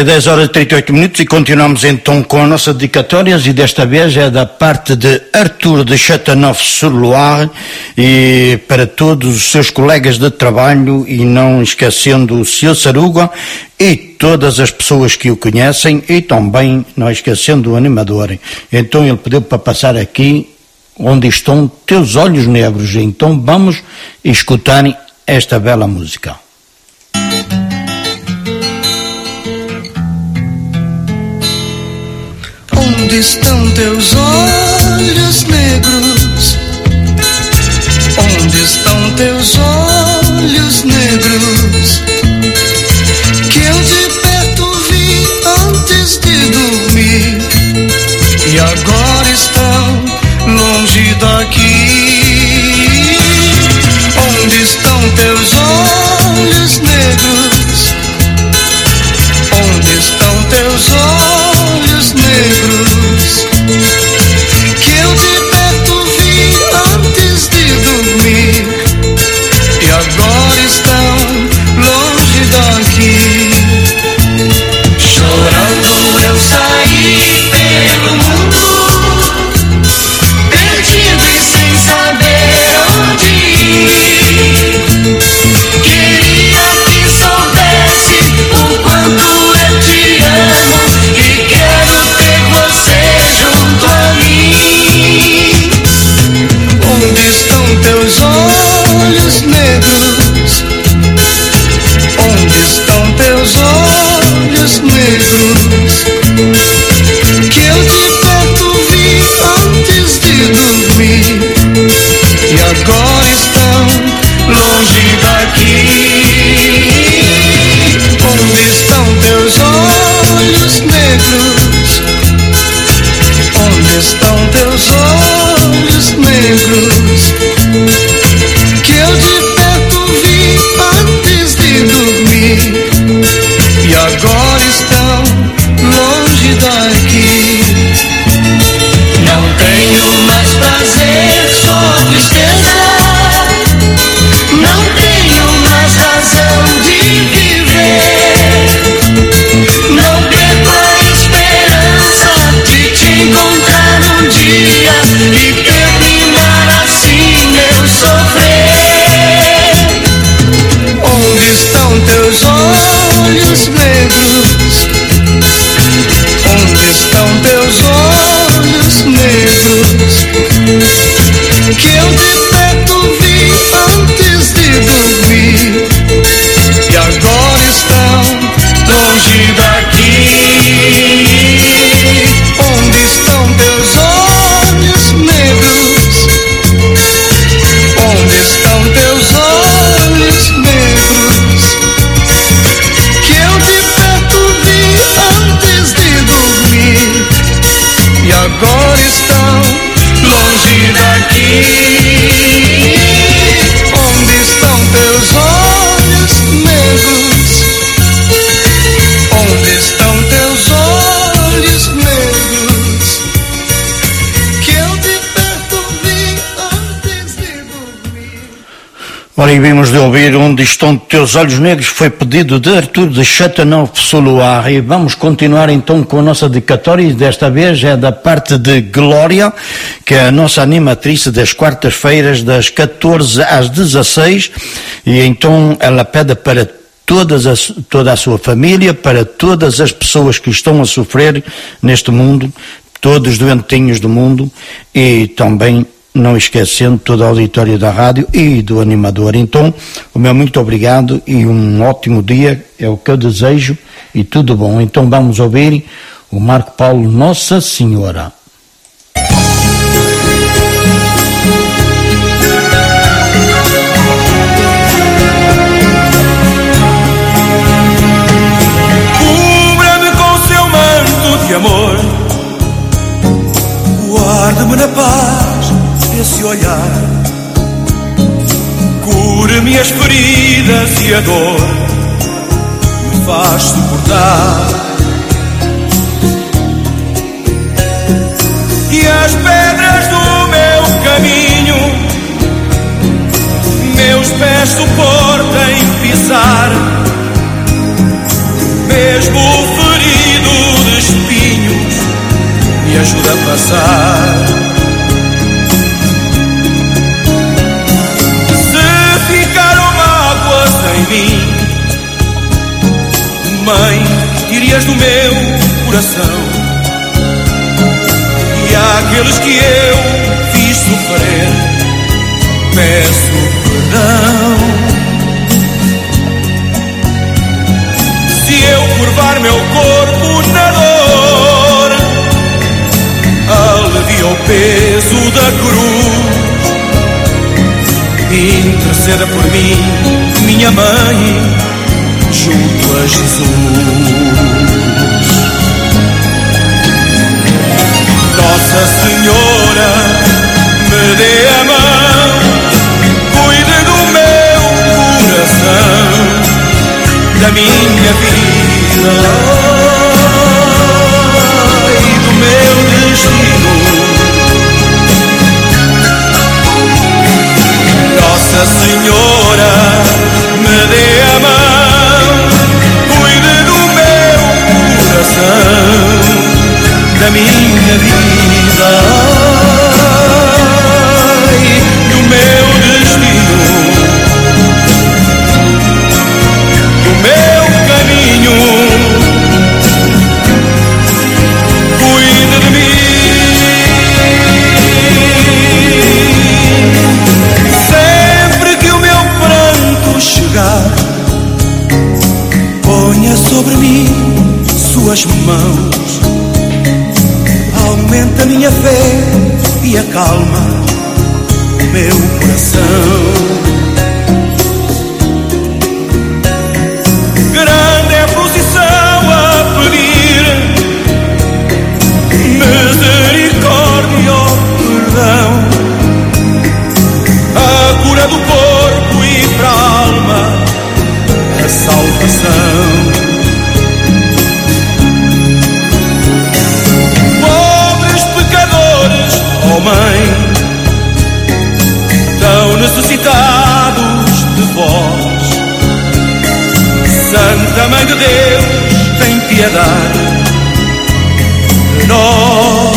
10 horas e 38 minutos e continuamos então com as nossas dedicatórias e desta vez é da parte de Arthur de Chateauneuf-sur-Loire e para todos os seus colegas de trabalho e não esquecendo o Sr. Saruga e todas as pessoas que o conhecem e também não esquecendo o animador. Então ele pediu para passar aqui onde estão teus olhos negros. Então vamos escutar esta bela música. Onde estão teus olhos negros? Onde estão teus olhos negros? Que eu de perto vi antes de dormir e agora Vimos de ouvir Onde Estão Teus Olhos Negros, foi pedido de Arthur de Chateauneuf-Soloir. E vamos continuar então com a nossa dedicatória, e desta vez é da parte de Glória, que é a nossa animatriz das quartas-feiras, das 14 às 16, e então ela pede para todas as, toda a sua família, para todas as pessoas que estão a sofrer neste mundo, todos os doentinhos do mundo, e também não esquecendo toda a auditória da rádio e do animador. Então, o meu muito obrigado e um ótimo dia é o que eu desejo e tudo bom. Então vamos ouvir o Marco Paulo Nossa Senhora. Cubra-me com seu manto de amor, guarda-me na paz esse olhar, cura-me as feridas e a dor, me faz suportar. E as pedras do meu caminho, meus pés suportem pisar mesmo ferido de espinhos, me ajuda a passar. Mim, mãe, tirias do meu coração. E àqueles que eu fiz sofrer, peço perdão. se eu curvar meu corpo na dor, alivia o peso da cruz. Interceda por mim, minha mãe, junto a Jesus. Nossa Senhora, me dê a mão, cuide do meu coração da minha vida Senhora, me dê a mão, cuide do meu coração, da minha vida e do meu destino. Suas mãos. Aumenta minha fé e acalma meu coração. grande é a procissão a pedir misericórdia, oh, perdão, a cura do corpo e para a alma, a salvação. Mãe, tão necessitados de vós. Santa Mãe de Deus, tem piedade de nós.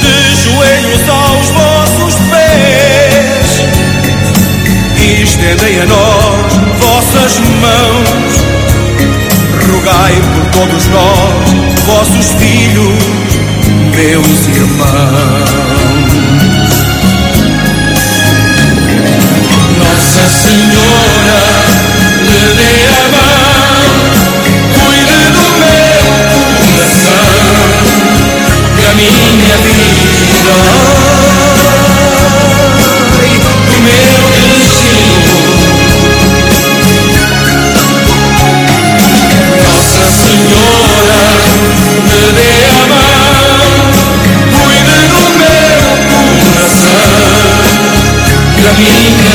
De joelhos aos vossos pés, estendei a nós vossas mãos. Rogai por todos nós, vossos filhos, meus irmãos. Nossa Senhora, me dê a mão, cuide do meu coração, da minha vida me dê a mão, cuide do meu coração. Da minha vida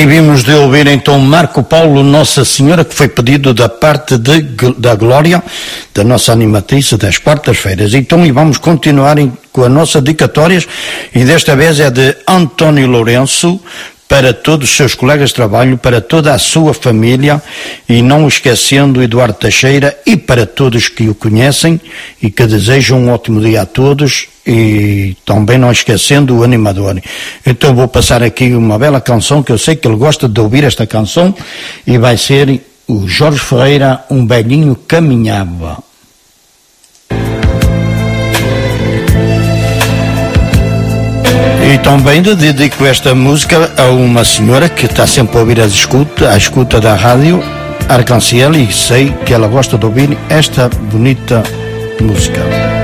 Ora, vimos de ouvir então Marco Paulo Nossa Senhora, que foi pedido da parte de, da Glória, da nossa animatriz das quartas-feiras. Então, e vamos continuar em, com as nossas dedicatórias, e desta vez é de António Lourenço, para todos os seus colegas de trabalho, para toda a sua família e não esquecendo Eduardo Teixeira e para todos que o conhecem e que desejam um ótimo dia a todos e também não esquecendo o animador. Então vou passar aqui uma bela canção que eu sei que ele gosta de ouvir esta canção e vai ser o Jorge Ferreira, Um Velhinho Caminhava. E também dedico esta música a uma senhora que está sempre a ouvir a escuta, a escuta da rádio Arcanciel e sei que ela gosta de ouvir esta bonita música.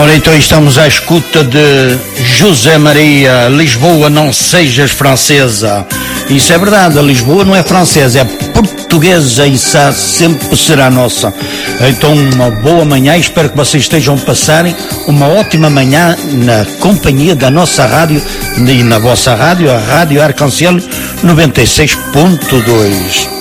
Ora, então estamos à escuta de José Maria, Lisboa não sejas francesa. Isso é verdade, a Lisboa não é francesa, é portuguesa e sa- sempre será nossa. Então, uma boa manhã, espero que vocês estejam a passarem uma ótima manhã na companhia da nossa rádio e na vossa rádio, a Rádio Arcanciel 96.2.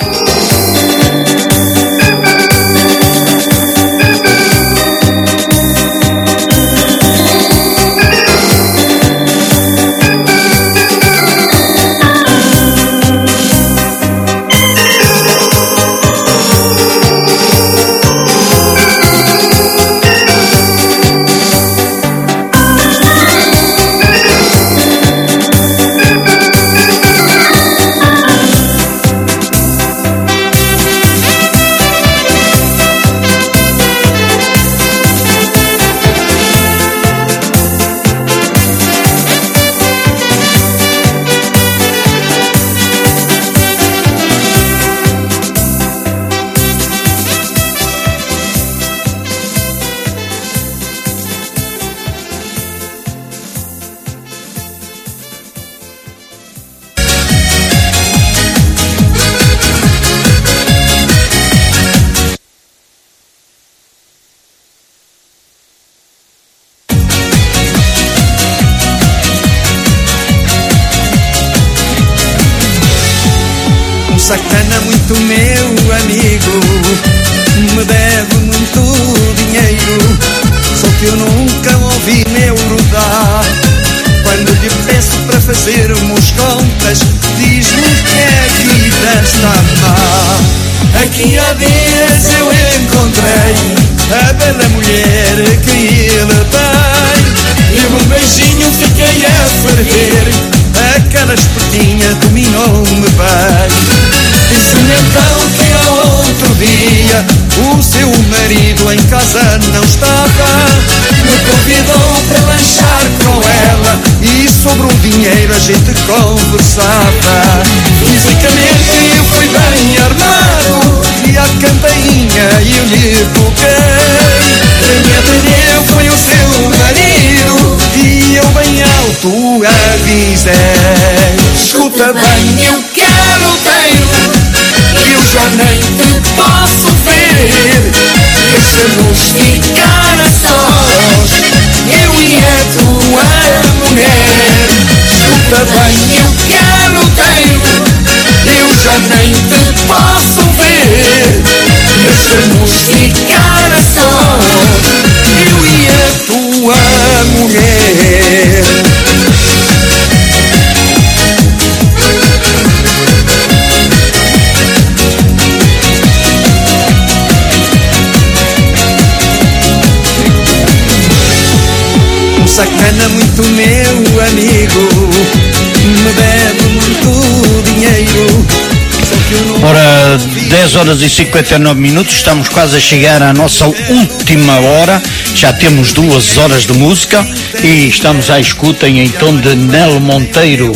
horas e 59 minutos, estamos quase a chegar à nossa última hora. Já temos duas horas de música e estamos à escuta em então de Nelo Monteiro.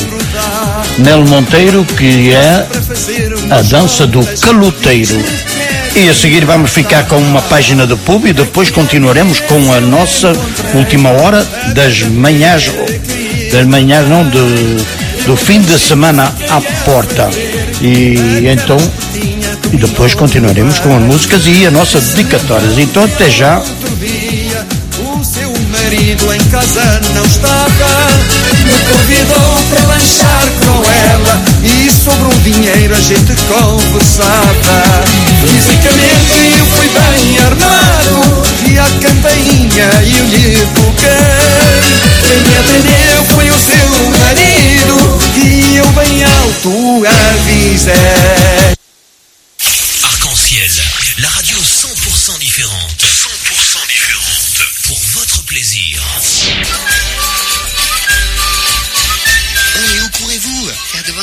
Nelo Monteiro, que é a dança do caloteiro. E a seguir vamos ficar com uma página de pub e depois continuaremos com a nossa última hora das manhãs, das manhãs não, de, do fim de semana à porta. E então, e depois continuaremos com as músicas e as nossas dedicatórias. Então até já. O seu marido em casa não estava Me convidou para lanchar com ela E sobre o dinheiro a gente conversava Fisicamente eu fui bem armado E a campainha eu lhe toquei Quem me atendeu foi o seu marido E eu bem alto avisei 100% différente. 100% différente. Pour votre plaisir.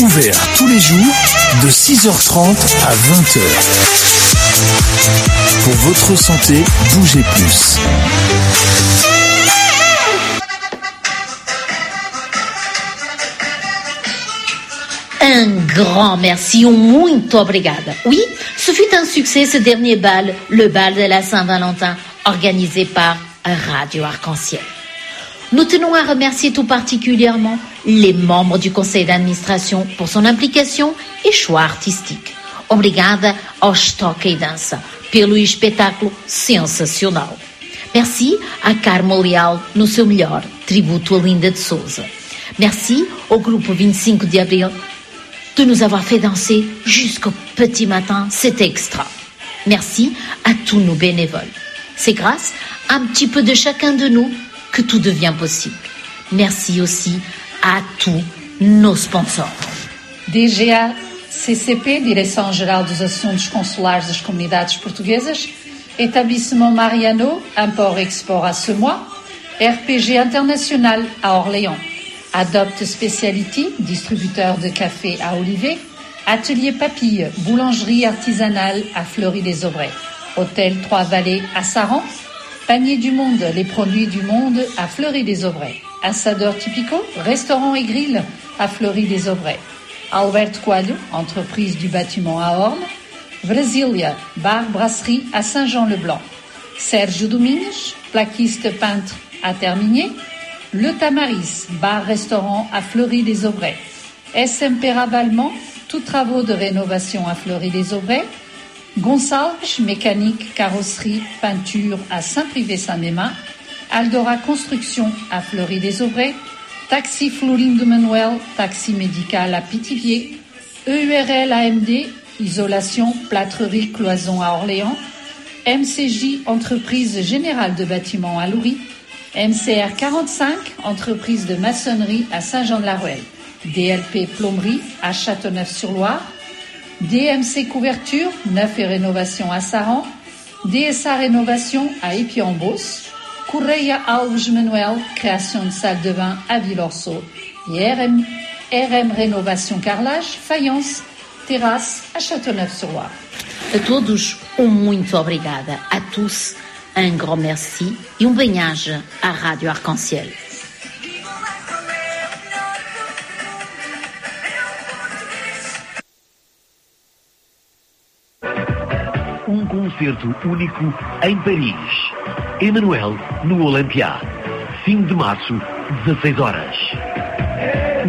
Ouvert tous les jours de 6h30 à 20h. Pour votre santé, bougez plus. Un grand merci muito obrigada. Oui, ce fut un succès ce dernier bal, le bal de la Saint-Valentin, organisé par Radio Arc-en-Ciel. Nous tenons à remercier tout particulièrement les membres du conseil d'administration pour son implication e choix artístico. Obrigada aos Toca e Dança pelo espetáculo sensacional. Merci à Carmo Leal no seu melhor, tributo a Linda de Souza. Merci au groupe 25 de de nous avoir fait danser jusqu'au petit matin, c'est extra. Merci à tous nos bénévoles. C'est grâce à un petit peu de chacun de nous que tout devient possible. Merci aussi à tous nos sponsors. DGA CCP, Direção-Geral dos Assuntos Consulares das Comunidades Portuguesas, Établissement Mariano, Import-Export à Semois, RPG International à Orléans, Adopt Speciality, distributeur de café à Olivet, Atelier Papille, boulangerie artisanale à Fleury-les-Aubrais, Hôtel Trois-Vallées à Saran, Panier du Monde, les produits du monde à Fleury-les-Aubrais, Assadeur Typico, restaurant et grill à Fleury-les-Aubrais, Alberto Coelho, entreprise du bâtiment à Orne. Brasilia, bar brasserie à Saint-Jean-le-Blanc. Sergio Domingues, plaquiste peintre à Terminier. Le Tamaris, bar-restaurant à Fleury-les-Aubrais. SMP Ravalement, tous travaux de rénovation à Fleury-les-Aubrais. Gonçalves, mécanique, carrosserie, peinture à Saint-Privé-Saint-Mémin. Aldora Construction à Fleury-les-Aubrais. Taxi Florine de Manuel, taxi médical à Pithiviers. EURL AMD, isolation, plâtrerie, cloison à Orléans. MCJ, entreprise générale de bâtiments à Loury. MCR 45, entreprise de maçonnerie à Saint-Jean-de-la-Ruelle. DLP Plomberie à Châteauneuf-sur-Loire. DMC Couverture, neuf et rénovation à Saran. DSA Rénovation à Épiambos. Correia Alves Manuel, création de salle de bain à Villorceau. Et RM, RM Rénovation Carrelage, faïence, terrasse à Châteauneuf-sur-Loire. A todos, um muito obrigada. A tous, un grand merci e um bem-aja à Rádio Arc-en-Ciel. Um concerto único em Paris. Emmanuel no Olympia. 5 de março, 16 horas.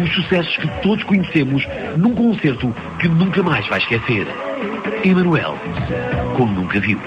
Os sucessos que todos conhecemos num concerto que nunca mais vai esquecer. Emmanuel, como nunca viu.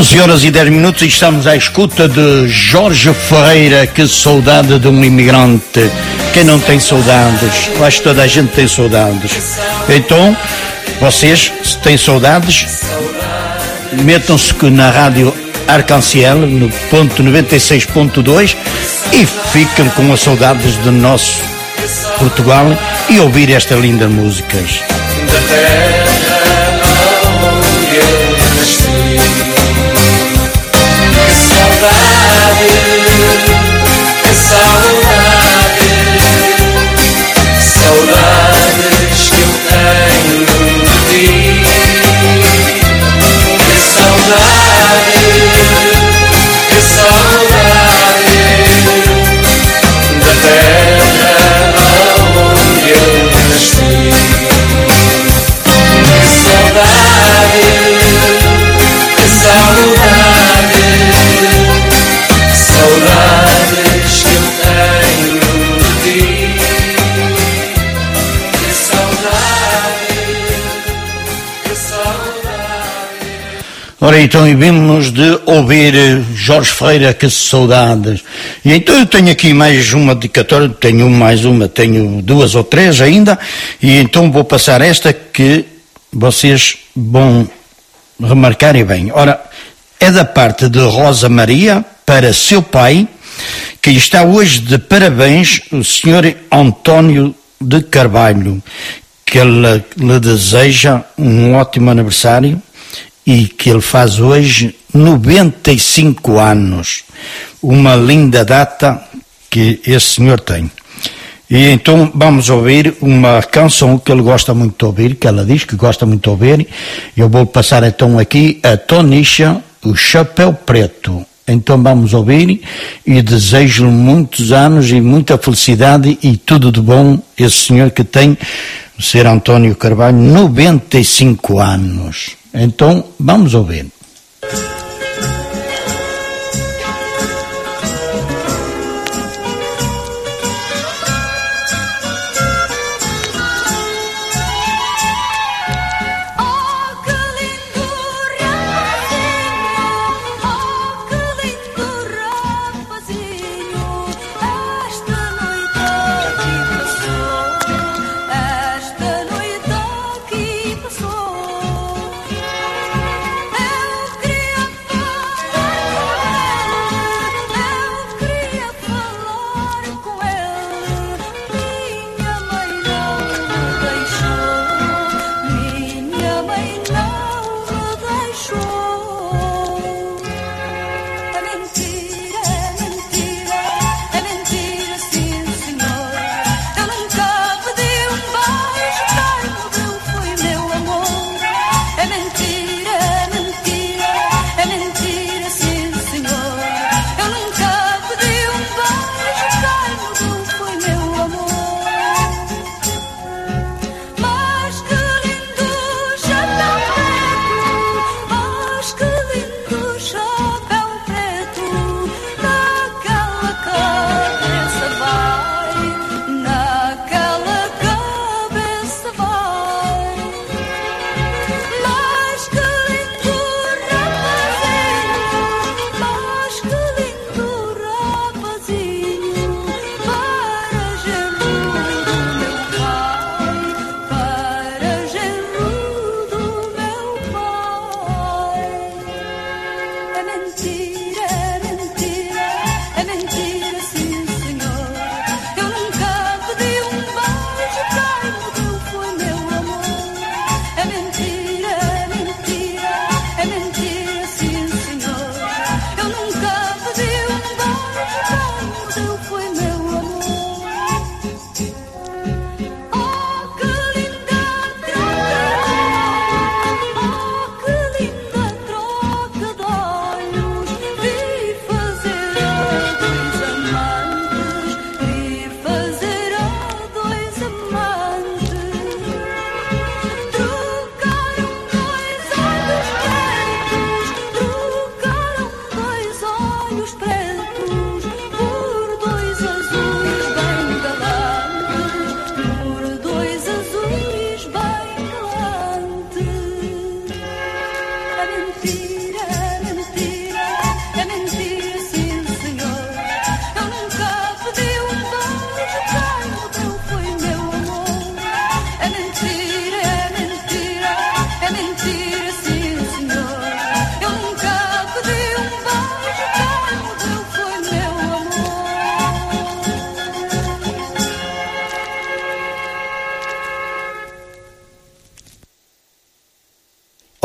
11 horas e 10 minutos e estamos à escuta de Jorge Ferreira. Que saudade de um imigrante. Quem não tem saudades? Quase toda a gente tem saudades. Então, vocês, se têm saudades, metam-se na rádio Arcanciel, no ponto 96.2, e fiquem com as saudades do nosso Portugal e ouvir estas lindas músicas. Ora, então, e vimos de ouvir eh, Jorge Feira, que saudades. E então eu tenho aqui mais uma dedicatória, tenho mais uma, tenho duas ou três ainda, e então vou passar esta que vocês vão remarcarem bem. Ora, é da parte de Rosa Maria para seu pai, que está hoje de parabéns, o senhor António de Carvalho, que ele lhe deseja um ótimo aniversário e que ele faz hoje 95 anos. Uma linda data que esse senhor tem. E então vamos ouvir uma canção que ele gosta muito de ouvir, que ela diz que gosta muito de ouvir. Eu vou passar então aqui a Tonisha, o Chapéu Preto. Então vamos ouvir e desejo-lhe muitos anos e muita felicidade e tudo de bom esse senhor que tem, o Sr. António Carvalho, 95 anos. Então vamos ouvir.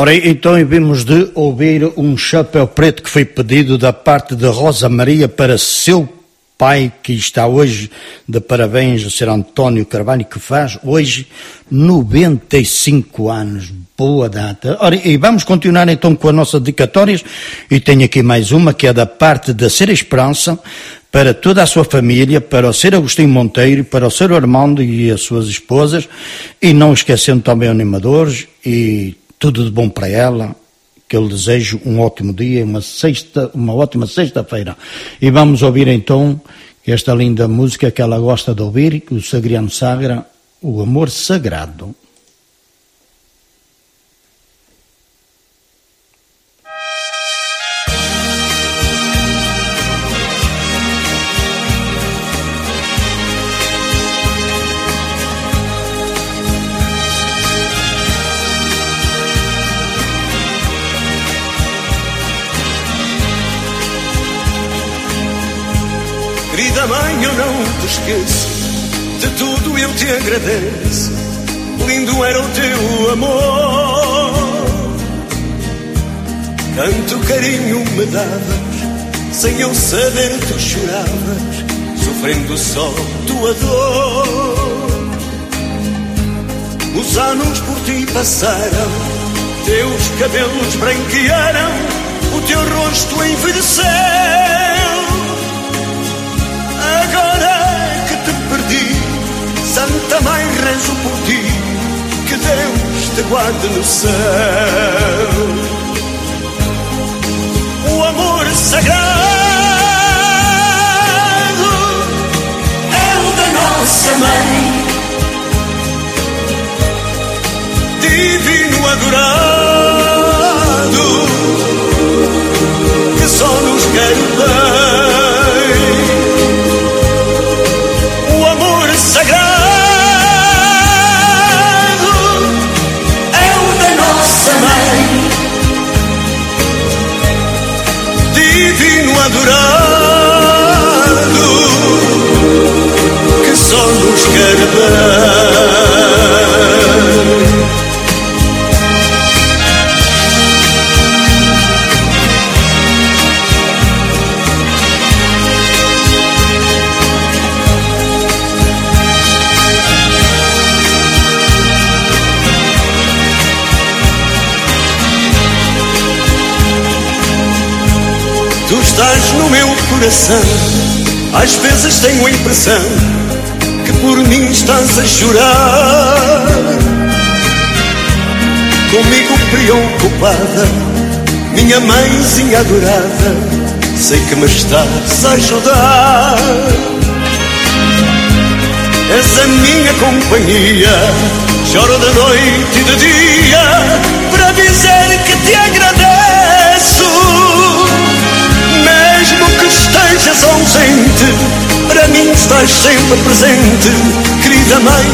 Ora, então vimos de ouvir um chapéu preto que foi pedido da parte de Rosa Maria para seu pai, que está hoje de parabéns, o Sr. António Carvalho, que faz hoje 95 anos. Boa data. Ora, e vamos continuar então com as nossas dedicatórias, e tenho aqui mais uma, que é da parte da Ser Esperança, para toda a sua família, para o Sr. Agostinho Monteiro, para o Sr. Armando e as suas esposas, e não esquecendo também animadores, e tudo de bom para ela, que eu lhe desejo um ótimo dia, uma, sexta, uma ótima sexta-feira. E vamos ouvir então esta linda música que ela gosta de ouvir, o Sagriano Sagra, o amor sagrado. Te de tudo eu te agradeço. Lindo era o teu amor. Tanto carinho me davas, sem eu saber tu choravas, sofrendo só tua dor. Os anos por ti passaram, teus cabelos branquearam, o teu rosto envelheceu. Rezo por ti, que Deus te guarde no céu. O amor sagrado é o da nossa mãe, divino adorado, que só nos quer coração. Às vezes tenho a impressão que por mim estás a chorar. Comigo preocupada, minha mãezinha adorada, sei que me estás a ajudar. És a minha companhia, choro de noite e de dia, para dizer estejas ausente, para mim estás sempre presente. Querida mãe,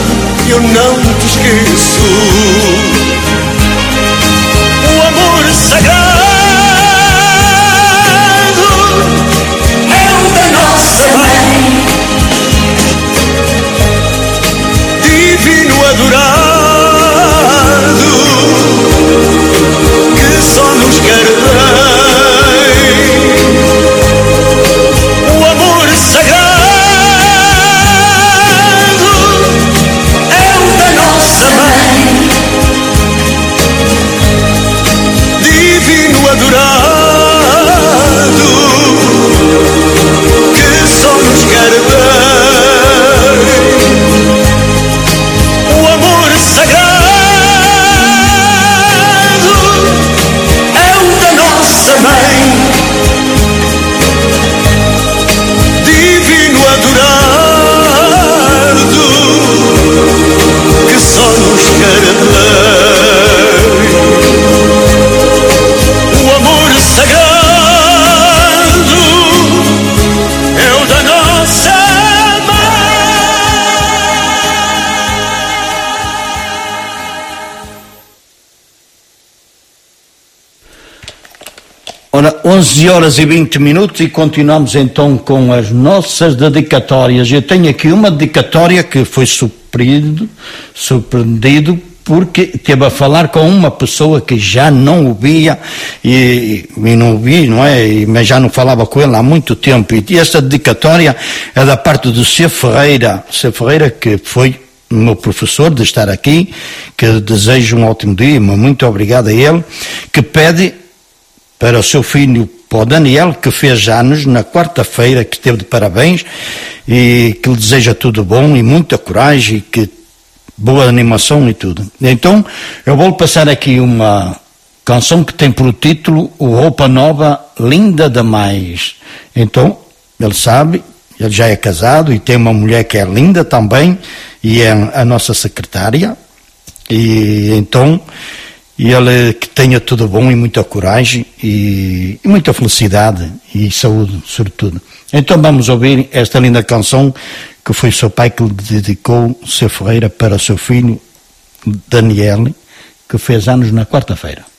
eu não te esqueço. 11 horas e 20 minutos e continuamos então com as nossas dedicatórias. Eu tenho aqui uma dedicatória que foi surpreendido, surpreendido porque teve a falar com uma pessoa que já não ouvia e, e não ouvia, não é? E- Mas já não falava com ele há muito tempo. E esta dedicatória é da parte do C. Ferreira, C. Ferreira que foi meu professor de estar aqui, que desejo um ótimo dia, muito obrigado a ele, que pede para o seu filho, para o Daniel, que fez anos na quarta-feira, que esteve de parabéns, e que lhe deseja tudo bom e muita coragem, e que boa animação e tudo. Então, eu vou passar aqui uma canção que tem por título O Roupa Nova Linda Demais. Então, ele sabe, ele já é casado e tem uma mulher que é linda também, e é a nossa secretária, e então, e ele que tenha tudo bom e muita coragem e, e muita felicidade e saúde, sobretudo. Então vamos ouvir esta linda canção que foi seu pai que lhe dedicou, seu Ferreira, para o seu filho Daniel, que fez anos na quarta-feira.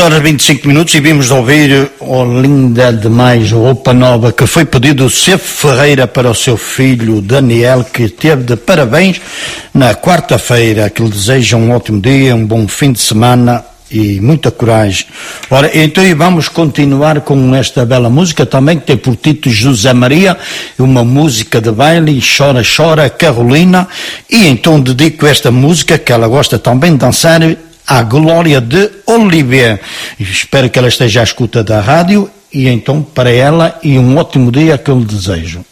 Horas e 25 minutos e vimos de ouvir o Linda Demais, Roupa Nova, que foi pedido do Cef Ferreira para o seu filho Daniel, que teve de parabéns na quarta-feira, que lhe deseja um ótimo dia, um bom fim de semana e muita coragem. Ora, então e vamos continuar com esta bela música também, que tem por título José Maria, uma música de baile, Chora, Chora, Carolina, e então dedico esta música, que ela gosta também de dançar, à Glória de Olivier. Espero que ela esteja à escuta da rádio, e então para ela, e um ótimo dia que eu lhe desejo.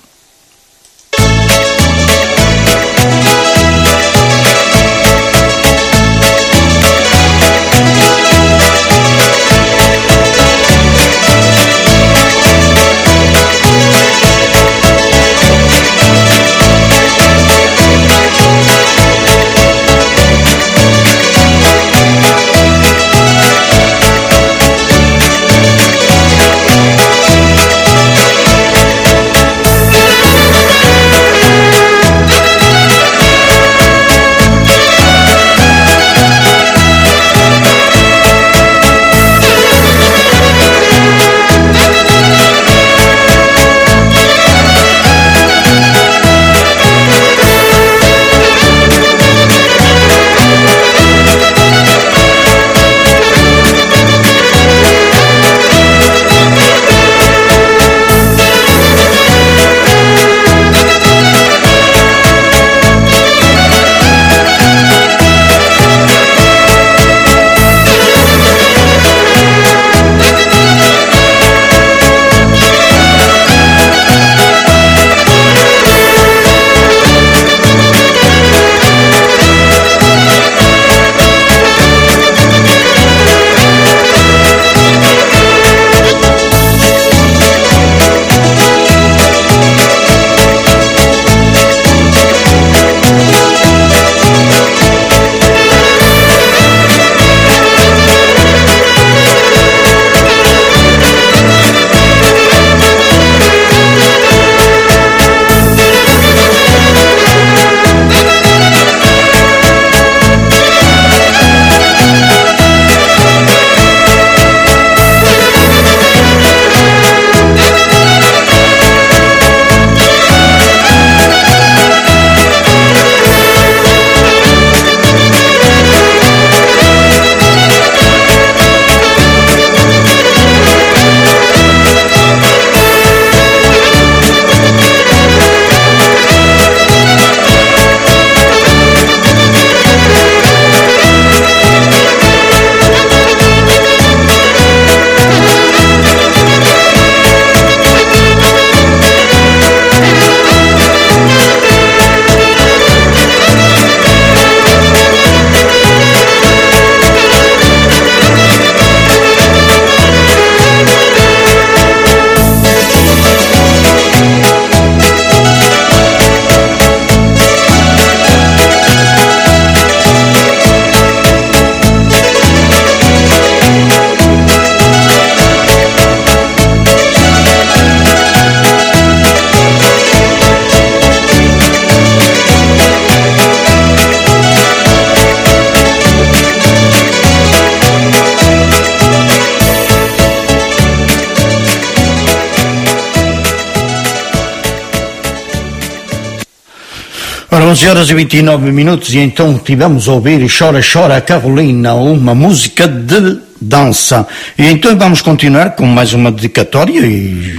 11 horas e 29 minutos e então tivemos a ouvir Chora Chora Carolina, uma música de dança. E então vamos continuar com mais uma dedicatória e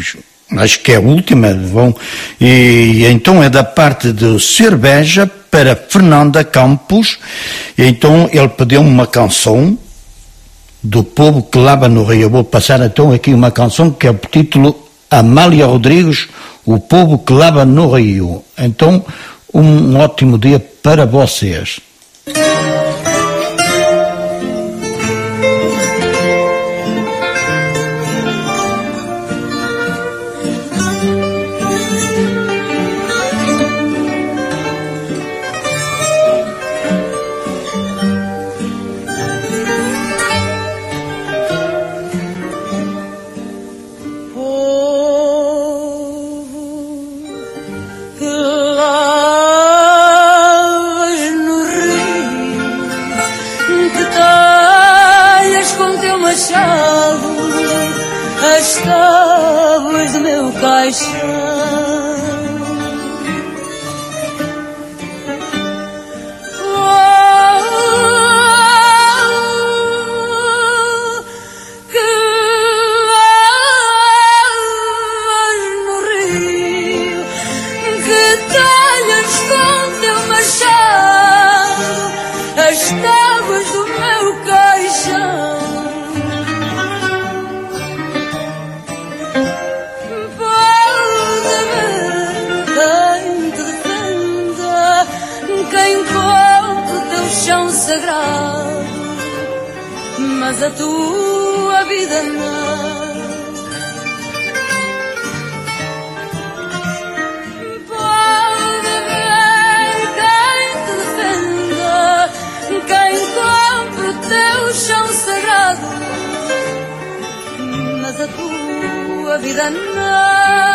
acho que é a última, bom. E então é da parte de Cerveja para Fernanda Campos. E então ele pediu uma canção do povo que lava no rio. Eu vou passar então aqui uma canção que é o título Amália Rodrigues, o povo que lava no rio. Então, um ótimo dia para vocês. mas a tua vida não. Pode ver quem te defenda, quem compre o teu chão sagrado, mas a tua vida não.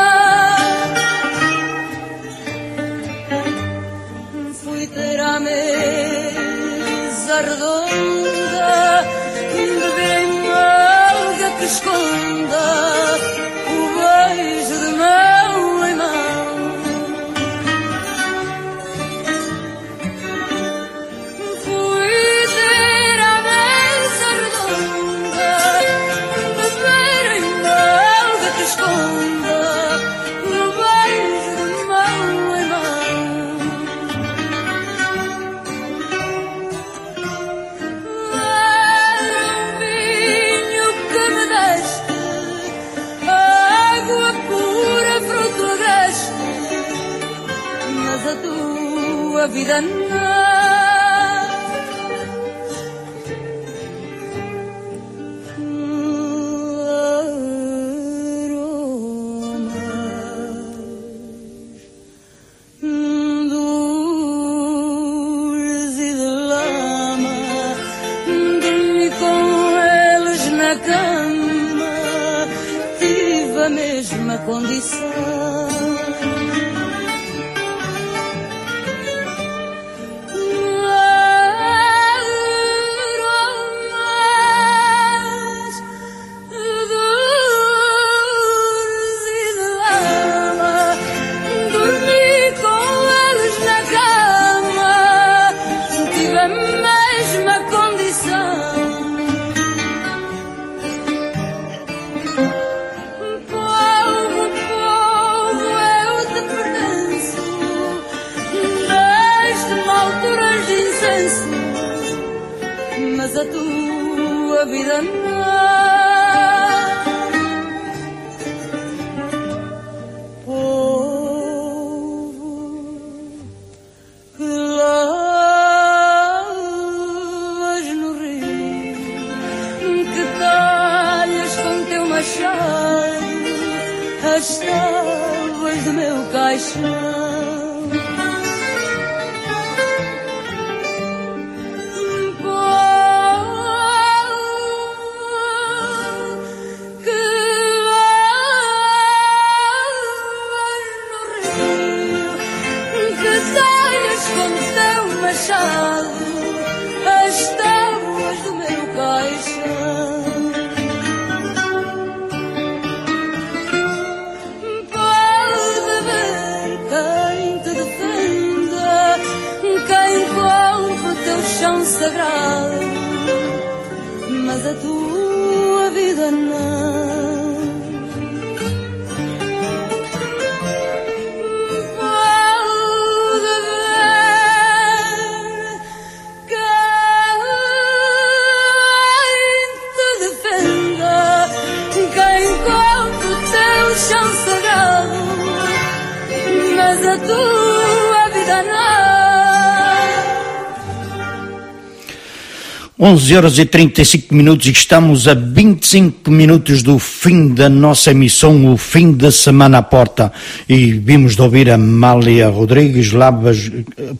11 horas e 35 minutos e estamos a 25 minutos do fim da nossa emissão, o fim da semana à porta. E vimos de ouvir a Mália Rodrigues, Labas,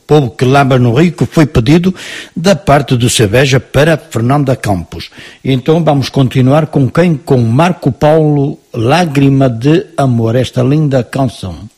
povo que lava no Rio, que foi pedido da parte do Cerveja para Fernanda Campos. Então vamos continuar com quem? Com Marco Paulo, Lágrima de Amor, esta linda canção.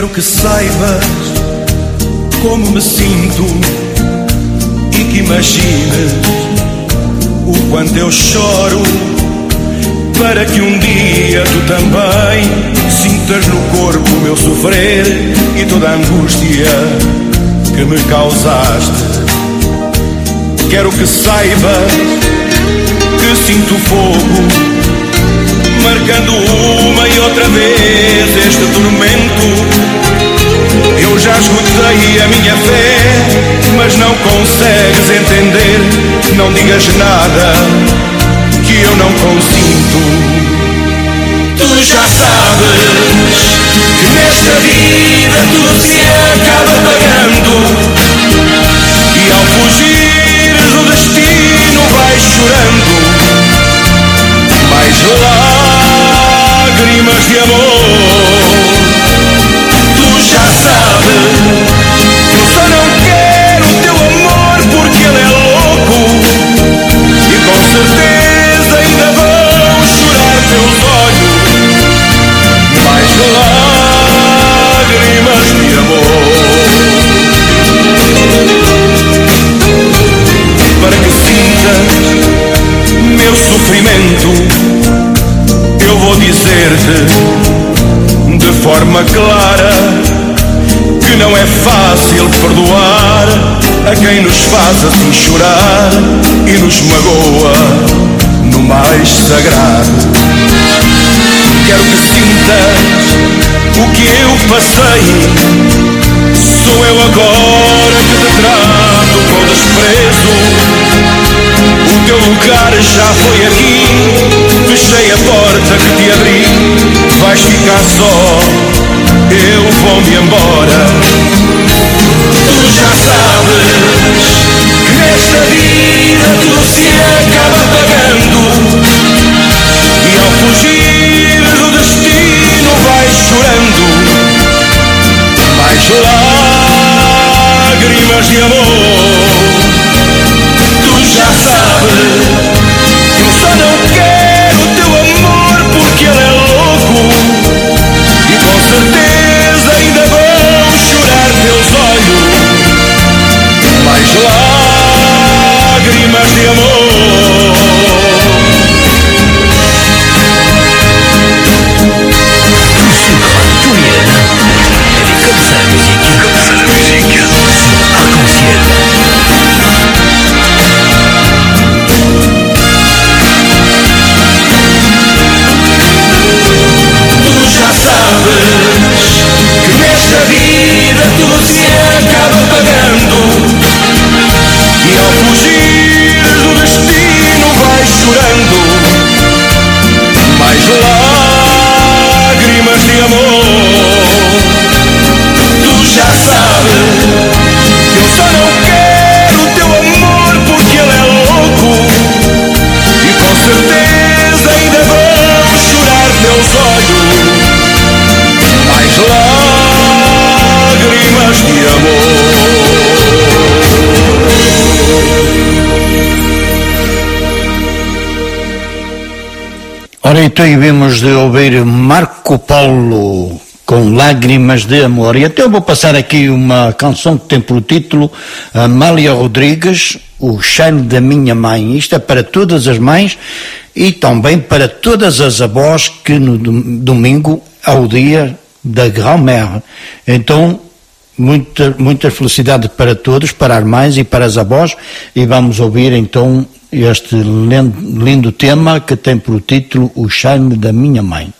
Quero que saibas como me sinto e que imagines o quanto eu choro para que um dia tu também sintas no corpo o meu sofrer e toda a angústia que me causaste. Quero que saibas que sinto fogo marcando uma e outra vez este tormento. Eu já esgotei a minha fé, mas não consegues entender. Não digas nada que eu não consinto. Tu já sabes que nesta vida tudo se acaba pagando. E ao fugires o destino vais chorando. Mais lágrimas de amor. Tu já sabes eu só não quero o teu amor porque ele é louco. E com certeza ainda vão chorar teus olhos Mais lágrimas de amor Para que sintas meu sofrimento dizer-te de forma clara Que não é fácil perdoar a quem nos faz assim chorar e nos magoa no mais sagrado. Quero que sintas o que eu passei. Sou eu agora que te trato com desprezo. O teu lugar já foi aqui. Fechei a porta que te abri. Vais ficar só. Eu vou-me embora. Tu já sabes que nesta vida tudo se acaba pagando. E ao fugir do destino vais chorando. Mais lágrimas de amor. Que eu só não quero o teu amor porque ele é louco. E com certeza ainda vão chorar teus olhos. Mais lágrimas de amor. Vimos de ouvir Marco Paulo com Lágrimas de Amor. E até eu vou passar aqui uma canção que tem por título Amália Rodrigues, O Cheiro da Minha Mãe. Isto é para todas as mães e também para todas as avós que no dom- domingo é o dia da grand-mère. Então, muita, muita felicidade para todos, para as mães e para as avós, e vamos ouvir então este lindo tema que tem por título O Charme da Minha Mãe.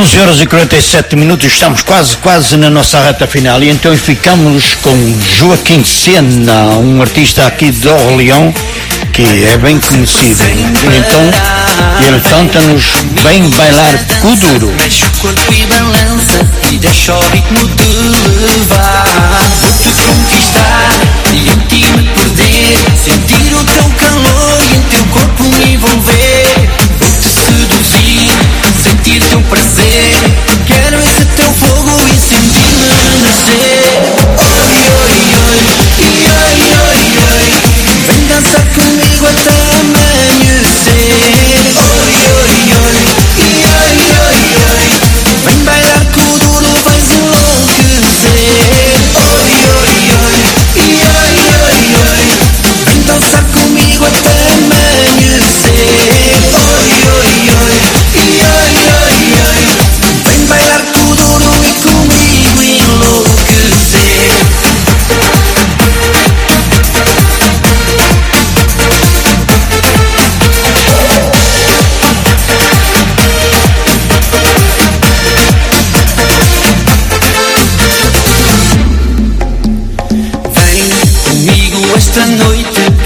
11 horas e 47 minutos, estamos quase, quase na nossa reta final e então ficamos com Joaquim Sena, um artista aqui de Orleão que é bem conhecido. Então, ele canta-nos Bem Bailar Kuduro. Mexe o corpo e balança E deixa o ritmo te levar Vou-te conquistar E em ti me perder Sentir o teu calor E em teu corpo me envolver Prazer Quero esse teu fogo E sentir-me renascer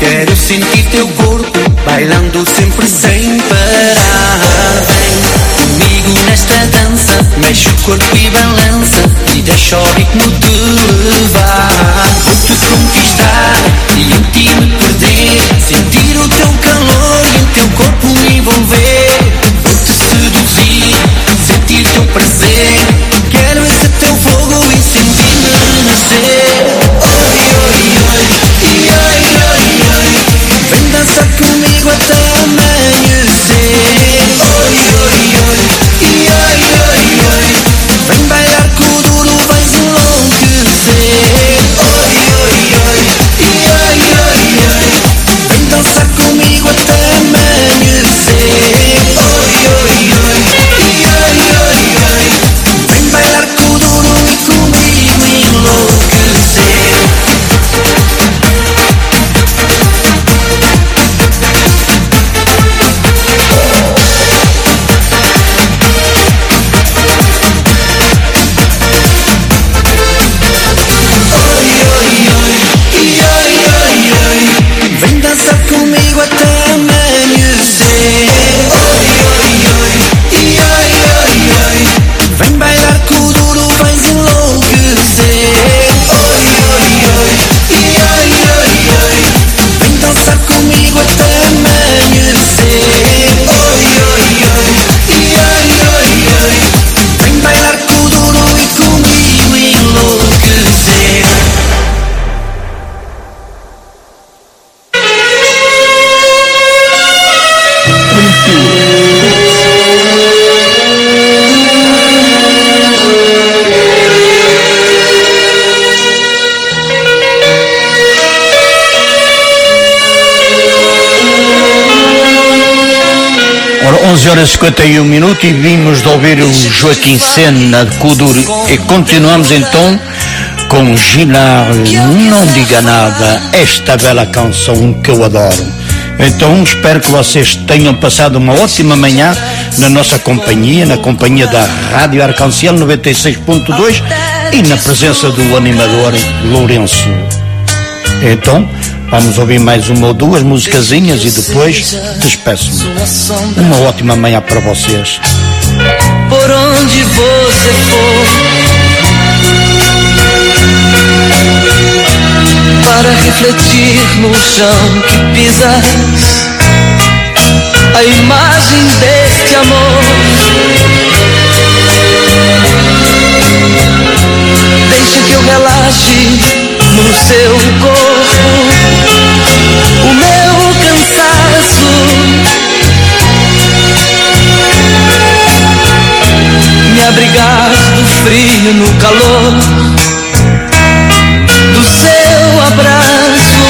quero sentir teu corpo bailando sempre sem parar. Vem comigo nesta dança, mexe o corpo e balança e deixa o ritmo te levar. Horas e 51 minutos e vimos de ouvir o Joaquim Sena de Kuduro e continuamos então com Ginar, não diga nada, esta bela canção que eu adoro. Então espero que vocês tenham passado uma ótima manhã na nossa companhia, na companhia da Rádio Arcanciel 96.2 e na presença do animador Lourenço. Então, vamos ouvir mais uma ou duas musicazinhas e depois despeço-me. Uma ótima manhã para vocês. por onde você for. Para refletir no chão que pisas, a imagem deste amor. Deixa que eu relaxe no seu corpo o meu cansaço. me abrigar do frio no calor do seu abraço.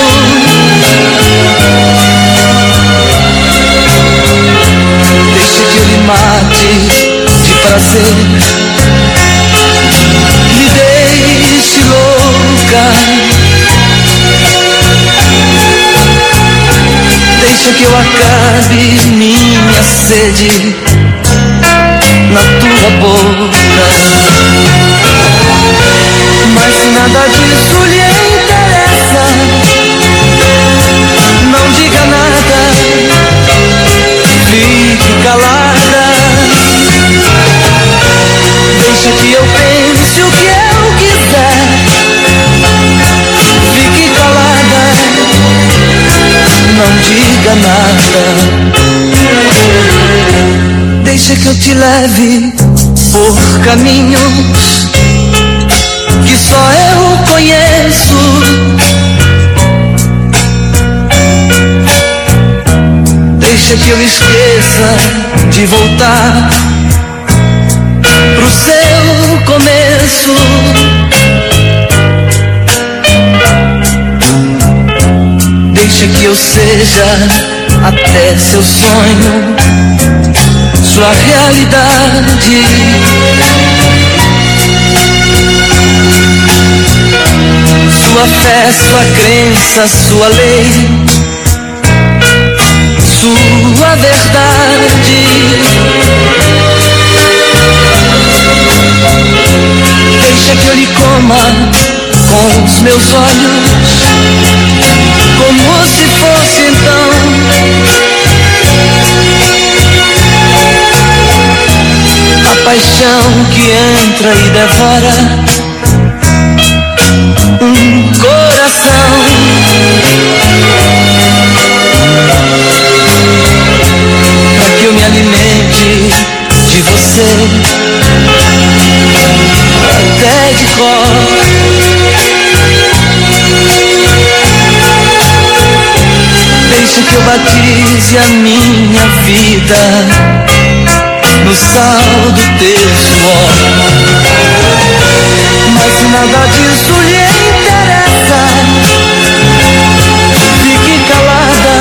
Deixe que eu mate de prazer, lhe deixe Deixa que eu acabe minha sede na tua boca. Mas se nada disso lhe não diga nada. Deixa que eu te leve por caminhos que só eu conheço. Deixa que eu esqueça de voltar pro seu começo. Deixa que eu seja até seu sonho, sua realidade. Sua fé, sua crença, sua lei, sua verdade. Deixa que eu lhe coma com os meus olhos, como se fosse então. A paixão que entra e devora um coração. Pra que eu me alimente de você até de cor. Deixa que eu batize a minha vida no sal do teu suor. Mas nada disso lhe interessa, fique calada,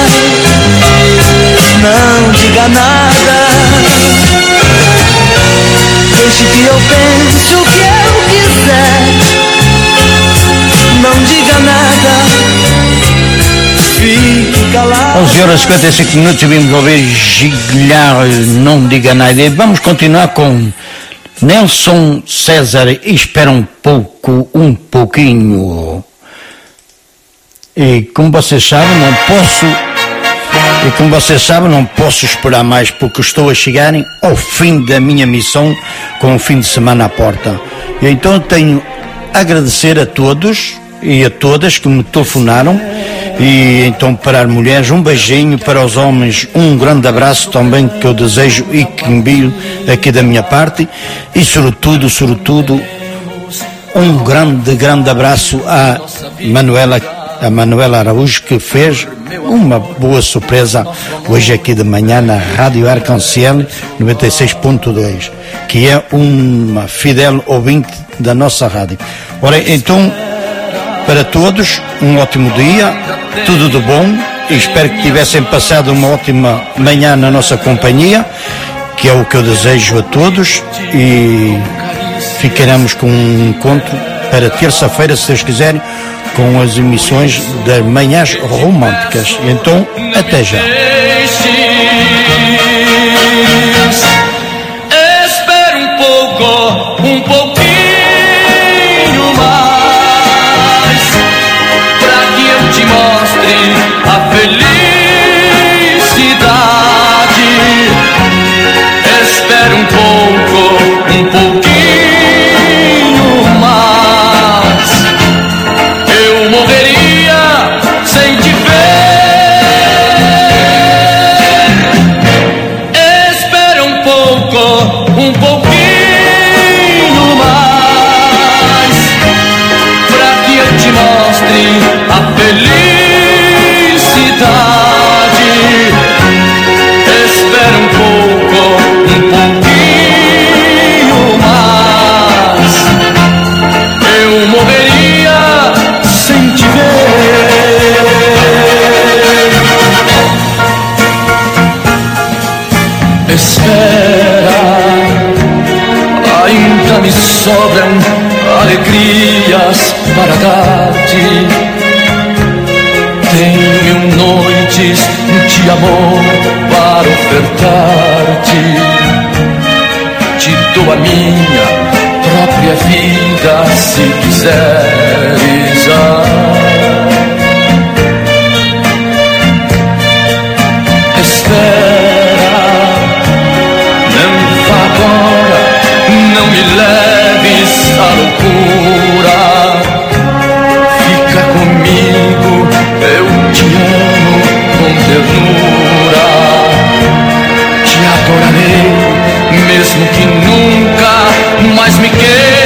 não diga nada. Deixe que eu pense o que eu quiser, não diga nada. Fique. 11 horas e 55 minutos, vimos ouvir Gigilhar, não diga nada. E vamos continuar com Nelson César. Espera um pouco, um pouquinho. E como vocês sabem, não posso. E como vocês sabem, não posso esperar mais porque estou a chegar ao fim da minha missão com o fim de semana à porta. E então tenho a agradecer a todos e a todas que me telefonaram e então para as mulheres um beijinho, para os homens um grande abraço também que eu desejo e que envio aqui da minha parte e sobretudo, sobretudo um grande, grande abraço à Manuela, a Manuela Araújo que fez uma boa surpresa hoje aqui de manhã na Rádio Arcanciel 96.2 que é uma fidel ouvinte da nossa rádio. Ora, então para todos, um ótimo dia, tudo de bom espero que tivessem passado uma ótima manhã na nossa companhia, que é o que eu desejo a todos e ficaremos com um encontro para terça-feira, se Deus quiserem, com as emissões das manhãs românticas. Então, até já. Espera um pouco, um pouquinho sobram alegrias para dar-te. Tenho noites de amor para ofertar-te. Te dou a minha própria vida se quiseres. Ah. Espera, não vá agora, não me leves à loucura. Fica comigo, eu te amo com ternura. Te adorarei, mesmo que nunca mais me queiras.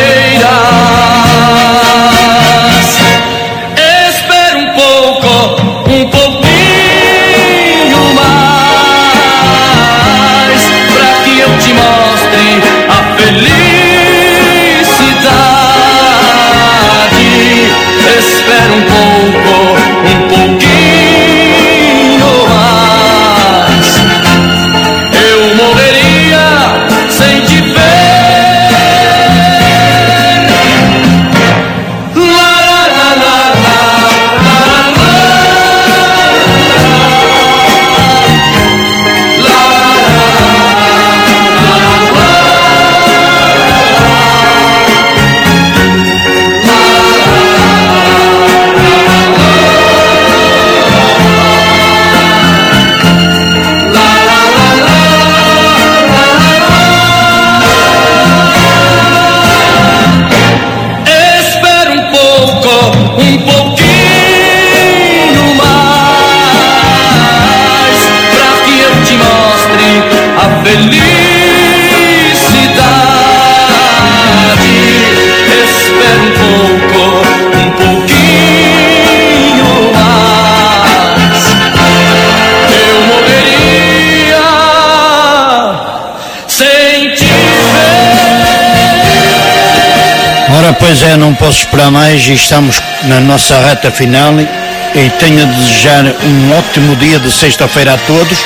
Pois é, não posso esperar mais e estamos na nossa reta final e tenho a desejar um ótimo dia de sexta-feira a todos,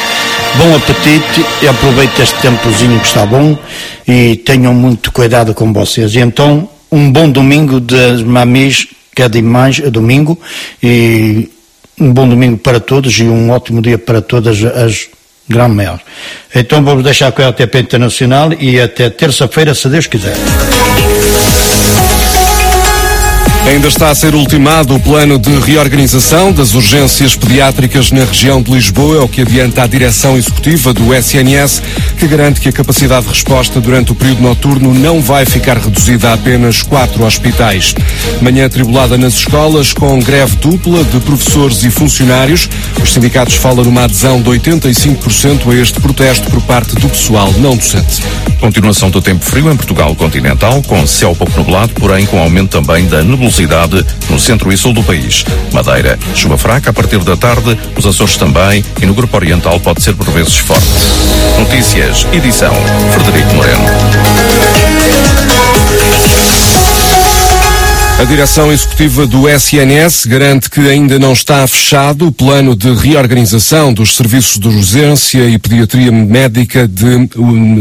bom apetite e aproveite este tempozinho que está bom e tenham muito cuidado com vocês. E então, um bom domingo de mamis, que é de mais domingo, e um bom domingo para todos e um ótimo dia para todas as Grande Maior. Então vamos deixar com a RTP Internacional e até terça-feira, se Deus quiser. Ainda está a ser ultimado o plano de reorganização das urgências pediátricas na região de Lisboa, o que adianta a direção executiva do SNS, que garante que a capacidade de resposta durante o período noturno não vai ficar reduzida a apenas quatro hospitais. Manhã tribulada nas escolas, com greve dupla de professores e funcionários. Os sindicatos falam numa adesão de 85% a este protesto por parte do pessoal não docente. Continuação do tempo frio em Portugal continental, com céu pouco nublado, porém com aumento também da nebulosidade no centro e sul do país. Madeira, chuva fraca a partir da tarde, os Açores também e no grupo oriental pode ser por vezes forte. Notícias, edição, Frederico Moreno. A direção executiva do SNS garante que ainda não está fechado o plano de reorganização dos serviços de urgência e pediatria médica de,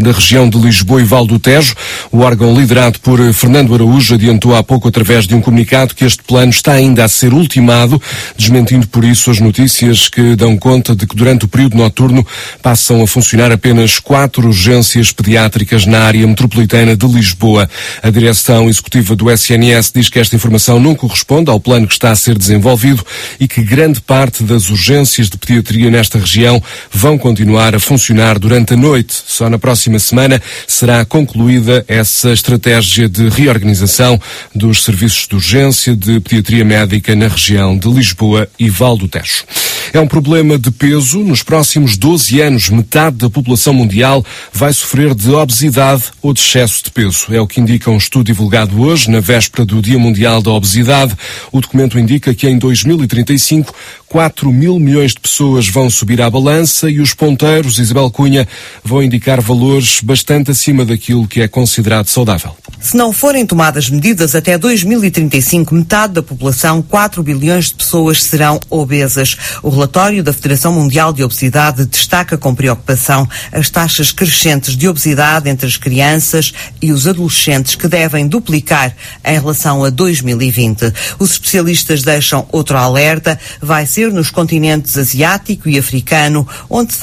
da região de Lisboa e Val do Tejo. O órgão liderado por Fernando Araújo adiantou há pouco através de um comunicado que este plano está ainda a ser ultimado, desmentindo por isso as notícias que dão conta de que durante o período noturno passam a funcionar apenas quatro urgências pediátricas na área metropolitana de Lisboa. A direção executiva do SNS diz que esta informação não corresponde ao plano que está a ser desenvolvido e que grande parte das urgências de pediatria nesta região vão continuar a funcionar durante a noite. Só na próxima semana será concluída essa estratégia de reorganização dos serviços de urgência de pediatria médica na região de Lisboa e Val do Tejo. É um problema de peso. Nos próximos 12 anos, metade da população mundial vai sofrer de obesidade ou de excesso de peso. É o que indica um estudo divulgado hoje, na véspera do Dia Mundial da Obesidade. O documento indica que em 2035, 4 mil milhões de pessoas vão subir à balança e os ponteiros, Isabel Cunha, vão indicar valores bastante acima daquilo que é considerado saudável. Se não forem tomadas medidas até 2035, metade da população, 4 bilhões de pessoas, serão obesas. O relatório da Federação Mundial de Obesidade destaca com preocupação as taxas crescentes de obesidade entre as crianças e os adolescentes, que devem duplicar em relação a 2020. Os especialistas deixam outro alerta: vai ser nos continentes asiático e africano onde